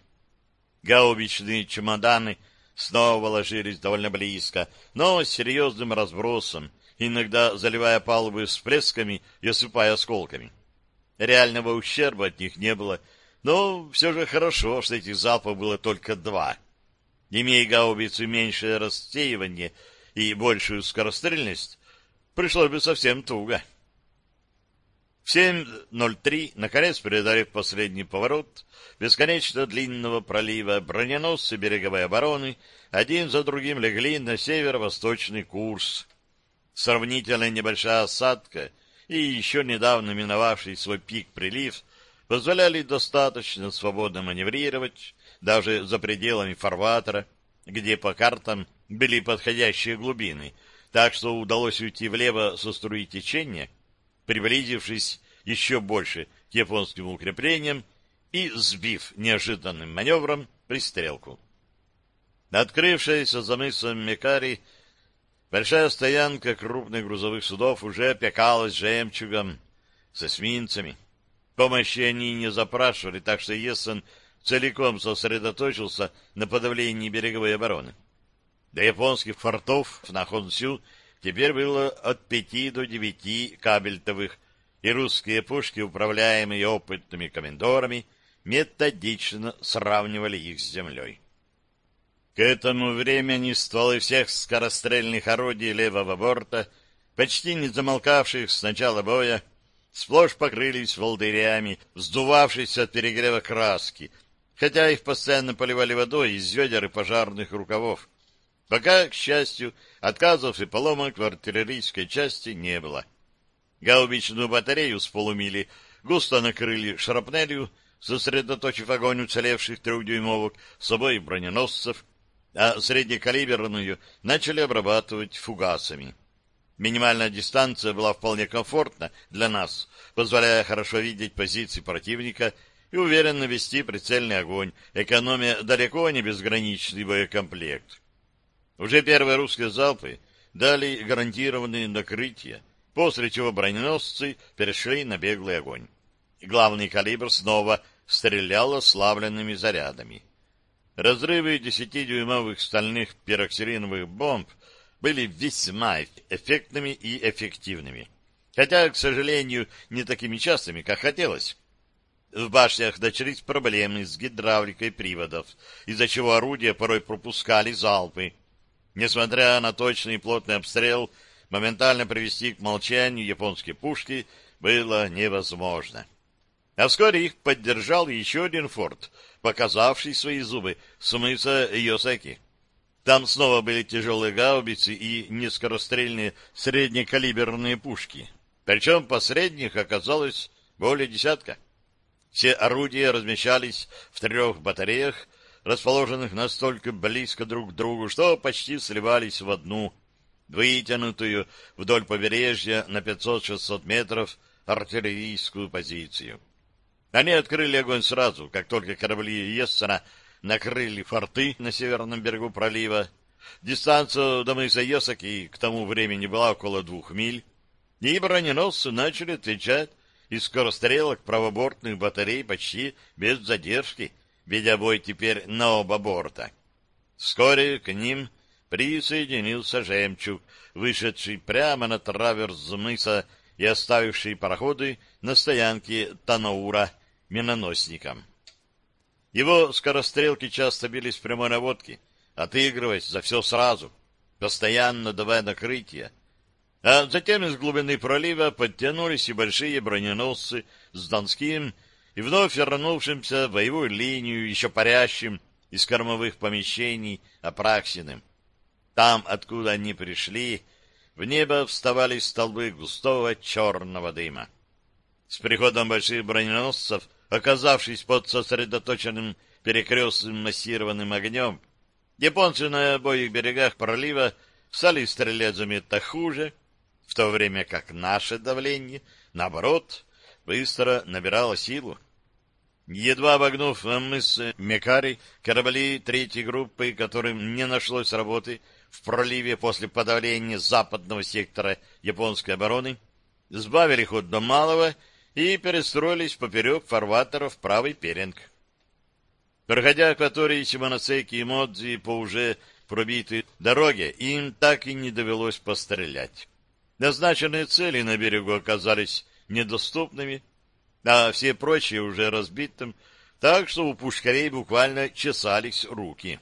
Гаубичные чемоданы снова ложились довольно близко, но с серьезным разбросом, иногда заливая палубы всплесками и осыпая осколками. Реального ущерба от них не было, но все же хорошо, что этих залпов было только два. Имея гаубицу меньшее рассеивание и большую скорострельность, пришлось бы совсем туго. В 7.03, наконец, преодолев последний поворот бесконечно длинного пролива, броненосцы береговой обороны один за другим легли на северо-восточный курс. Сравнительно небольшая осадка и еще недавно миновавший свой пик прилив позволяли достаточно свободно маневрировать даже за пределами фарватера, где по картам были подходящие глубины, так что удалось уйти влево со струи течения, приблизившись еще больше к японским укреплениям и сбив неожиданным маневром пристрелку. Открывшаяся за мысом Мекари большая стоянка крупных грузовых судов уже опекалась жемчугом с эсминцами. Помощи они не запрашивали, так что Ессен целиком сосредоточился на подавлении береговой обороны. До японских фортов на Хонсю теперь было от пяти до девяти кабельтовых, и русские пушки, управляемые опытными комендорами, методично сравнивали их с землей. К этому времени стволы всех скорострельных орудий левого борта, почти не замолкавших с начала боя, сплошь покрылись волдырями, вздувавшись от перегрева краски, хотя их постоянно поливали водой из ведер и пожарных рукавов. Пока, к счастью, отказов и поломок в артиллерийской части не было. Гаубичную батарею с полумили густо накрыли шрапнелью, сосредоточив огонь уцелевших трехдюймовок с обоих броненосцев, а среднекалиберную начали обрабатывать фугасами. Минимальная дистанция была вполне комфортна для нас, позволяя хорошо видеть позиции противника и уверенно вести прицельный огонь, экономя далеко не безграничный боекомплект. Уже первые русские залпы дали гарантированные накрытия, после чего броненосцы перешли на беглый огонь. Главный калибр снова стрелял ослабленными зарядами. Разрывы десятидюймовых стальных пироксилиновых бомб были весьма эффектными и эффективными. Хотя, к сожалению, не такими частыми, как хотелось. В башнях начались проблемы с гидравликой приводов, из-за чего орудия порой пропускали залпы. Несмотря на точный и плотный обстрел, моментально привести к молчанию японские пушки было невозможно. А вскоре их поддержал еще один форт, показавший свои зубы с мыса Йосаки. Там снова были тяжелые гаубицы и нескорострельные среднекалиберные пушки. Причем посредних оказалось более десятка. Все орудия размещались в трех батареях, расположенных настолько близко друг к другу, что почти сливались в одну, вытянутую вдоль побережья на 500-600 метров артиллерийскую позицию. Они открыли огонь сразу, как только корабли Ессена накрыли форты на северном берегу пролива. Дистанция до мыса Йосаки к тому времени была около двух миль, и броненосцы начали отвечать из скорострелок правобортных батарей почти без задержки, ведя бой теперь на оба борта. Вскоре к ним присоединился «Жемчуг», вышедший прямо на траверс мыса и оставивший пароходы на стоянке Танаура миноносникам. Его скорострелки часто бились в прямой наводке, отыгрываясь за все сразу, постоянно давая накрытие. А затем из глубины пролива подтянулись и большие броненосцы с Донским и вновь вернувшимся в боевую линию, еще парящим из кормовых помещений Апраксиным. Там, откуда они пришли, в небо вставали столбы густого черного дыма. С приходом больших броненосцев, оказавшись под сосредоточенным перекрестным массированным огнем, японцы на обоих берегах пролива стали стрелять заметно хуже, в то время как наше давление, наоборот, быстро набирало силу. Едва обогнув мыс Мекари, корабли третьей группы, которым не нашлось работы в проливе после подавления западного сектора японской обороны, сбавили ход до малого и перестроились поперек фарватеров правый Перинг. Проходя акватории Симоносеки и Модзи по уже пробитой дороге, им так и не довелось пострелять. Назначенные цели на берегу оказались недоступными, а все прочие уже разбитым, так что у пушкарей буквально чесались руки.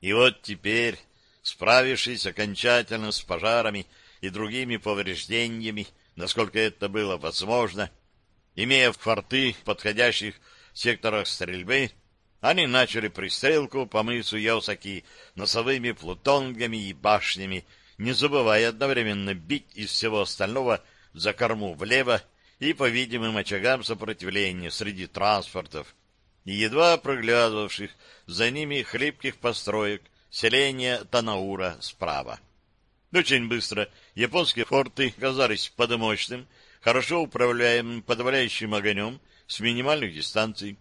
И вот теперь, справившись окончательно с пожарами и другими повреждениями, насколько это было возможно, имея форты в подходящих секторах стрельбы, они начали пристрелку по мысу Яусаки носовыми плутонгами и башнями, не забывая одновременно бить из всего остального за корму влево и по видимым очагам сопротивления среди транспортов и едва проглядывавших за ними хлипких построек селения Танаура справа. Очень быстро японские форты казались подмощным, хорошо управляемым подавляющим огнем с минимальных дистанций.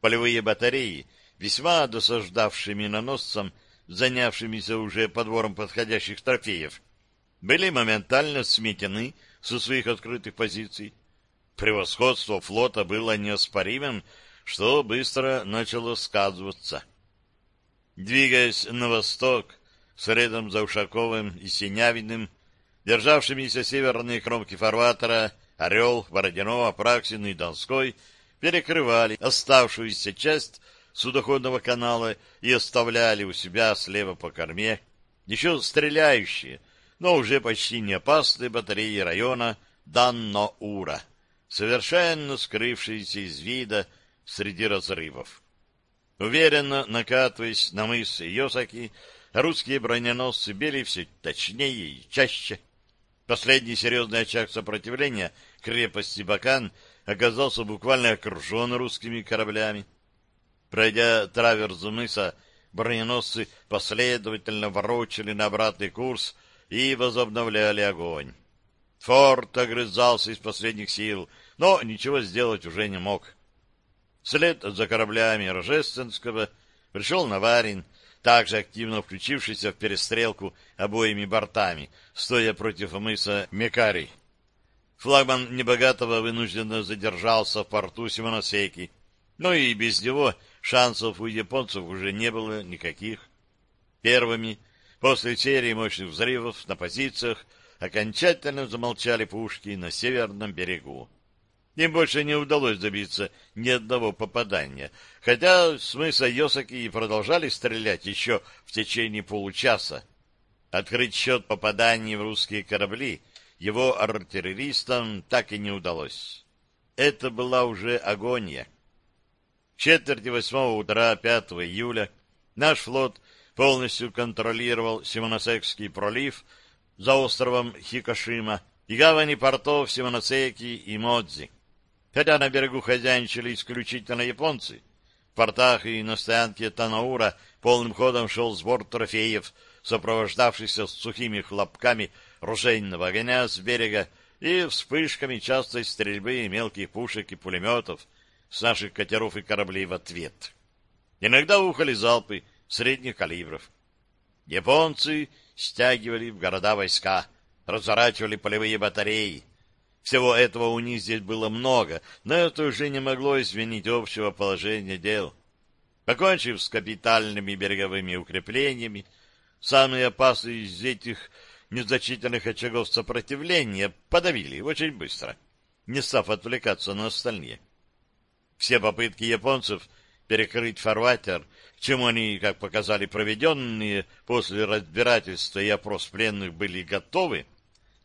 Полевые батареи, весьма досаждавшие миноносцам, занявшимися уже подбором подходящих трофеев, были моментально сметены со своих открытых позиций. Превосходство флота было неоспоримым, что быстро начало сказываться. Двигаясь на восток, следом за Ушаковым и Синявиным, державшимися северные кромки фарватера, Орел, Бородино, Апраксин и Донской перекрывали оставшуюся часть судоходного канала и оставляли у себя слева по корме еще стреляющие, но уже почти не опасные батареи района Данно-Ура, совершенно скрывшиеся из вида среди разрывов. Уверенно накатываясь на мыс Йосаки, русские броненосцы били все точнее и чаще. Последний серьезный очаг сопротивления крепости Бакан оказался буквально окружен русскими кораблями. Пройдя траверс мыса, броненосцы последовательно ворочали на обратный курс и возобновляли огонь. Форт огрызался из последних сил, но ничего сделать уже не мог. Вслед за кораблями Рожественского пришел Наварин, также активно включившийся в перестрелку обоими бортами, стоя против мыса Мекарий. Флагман Небогатого вынужденно задержался в порту Симоносеки, но и без него шансов у японцев уже не было никаких. Первыми, после серии мощных взрывов на позициях, окончательно замолчали пушки на северном берегу. Им больше не удалось добиться ни одного попадания, хотя с Йосаки и продолжали стрелять еще в течение получаса. Открыть счет попаданий в русские корабли его артиллеристам так и не удалось. Это была уже агония. В четверти восьмого утра 5 июля наш флот полностью контролировал Симоносекский пролив за островом Хикошима и гавани портов Симоносеки и Модзи. Хотя на берегу хозяйничали исключительно японцы, в портах и на стоянке Танаура полным ходом шел сбор трофеев, сопровождавшийся сухими хлопками ружейного огня с берега и вспышками частой стрельбы мелких пушек и пулеметов с наших катеров и кораблей в ответ. Иногда ухали залпы средних калибров. Японцы стягивали в города войска, разворачивали полевые батареи, всего этого у них здесь было много, но это уже не могло изменить общего положения дел. Покончив с капитальными береговыми укреплениями, самые опасные из этих незначительных очагов сопротивления подавили очень быстро, не став отвлекаться на остальные. Все попытки японцев перекрыть фарватер, чему они, как показали проведенные после разбирательства и опрос пленных, были готовы,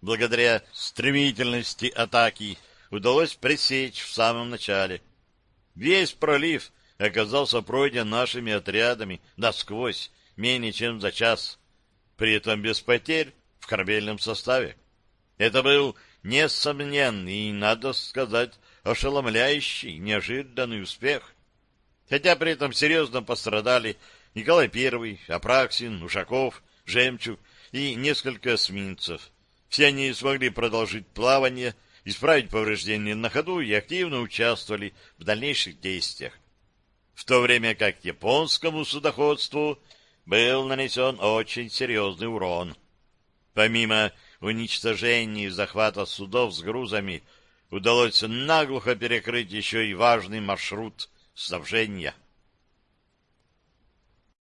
благодаря стремительности атаки, удалось пресечь в самом начале. Весь пролив оказался пройден нашими отрядами насквозь, менее чем за час, при этом без потерь в корабельном составе. Это был несомненный и, надо сказать, ошеломляющий, неожиданный успех. Хотя при этом серьезно пострадали Николай I, Апраксин, Ушаков, Жемчуг и несколько эсминцев — все они смогли продолжить плавание, исправить повреждения на ходу и активно участвовали в дальнейших действиях. В то время как японскому судоходству был нанесен очень серьезный урон. Помимо уничтожения и захвата судов с грузами, удалось наглухо перекрыть еще и важный маршрут снабжения —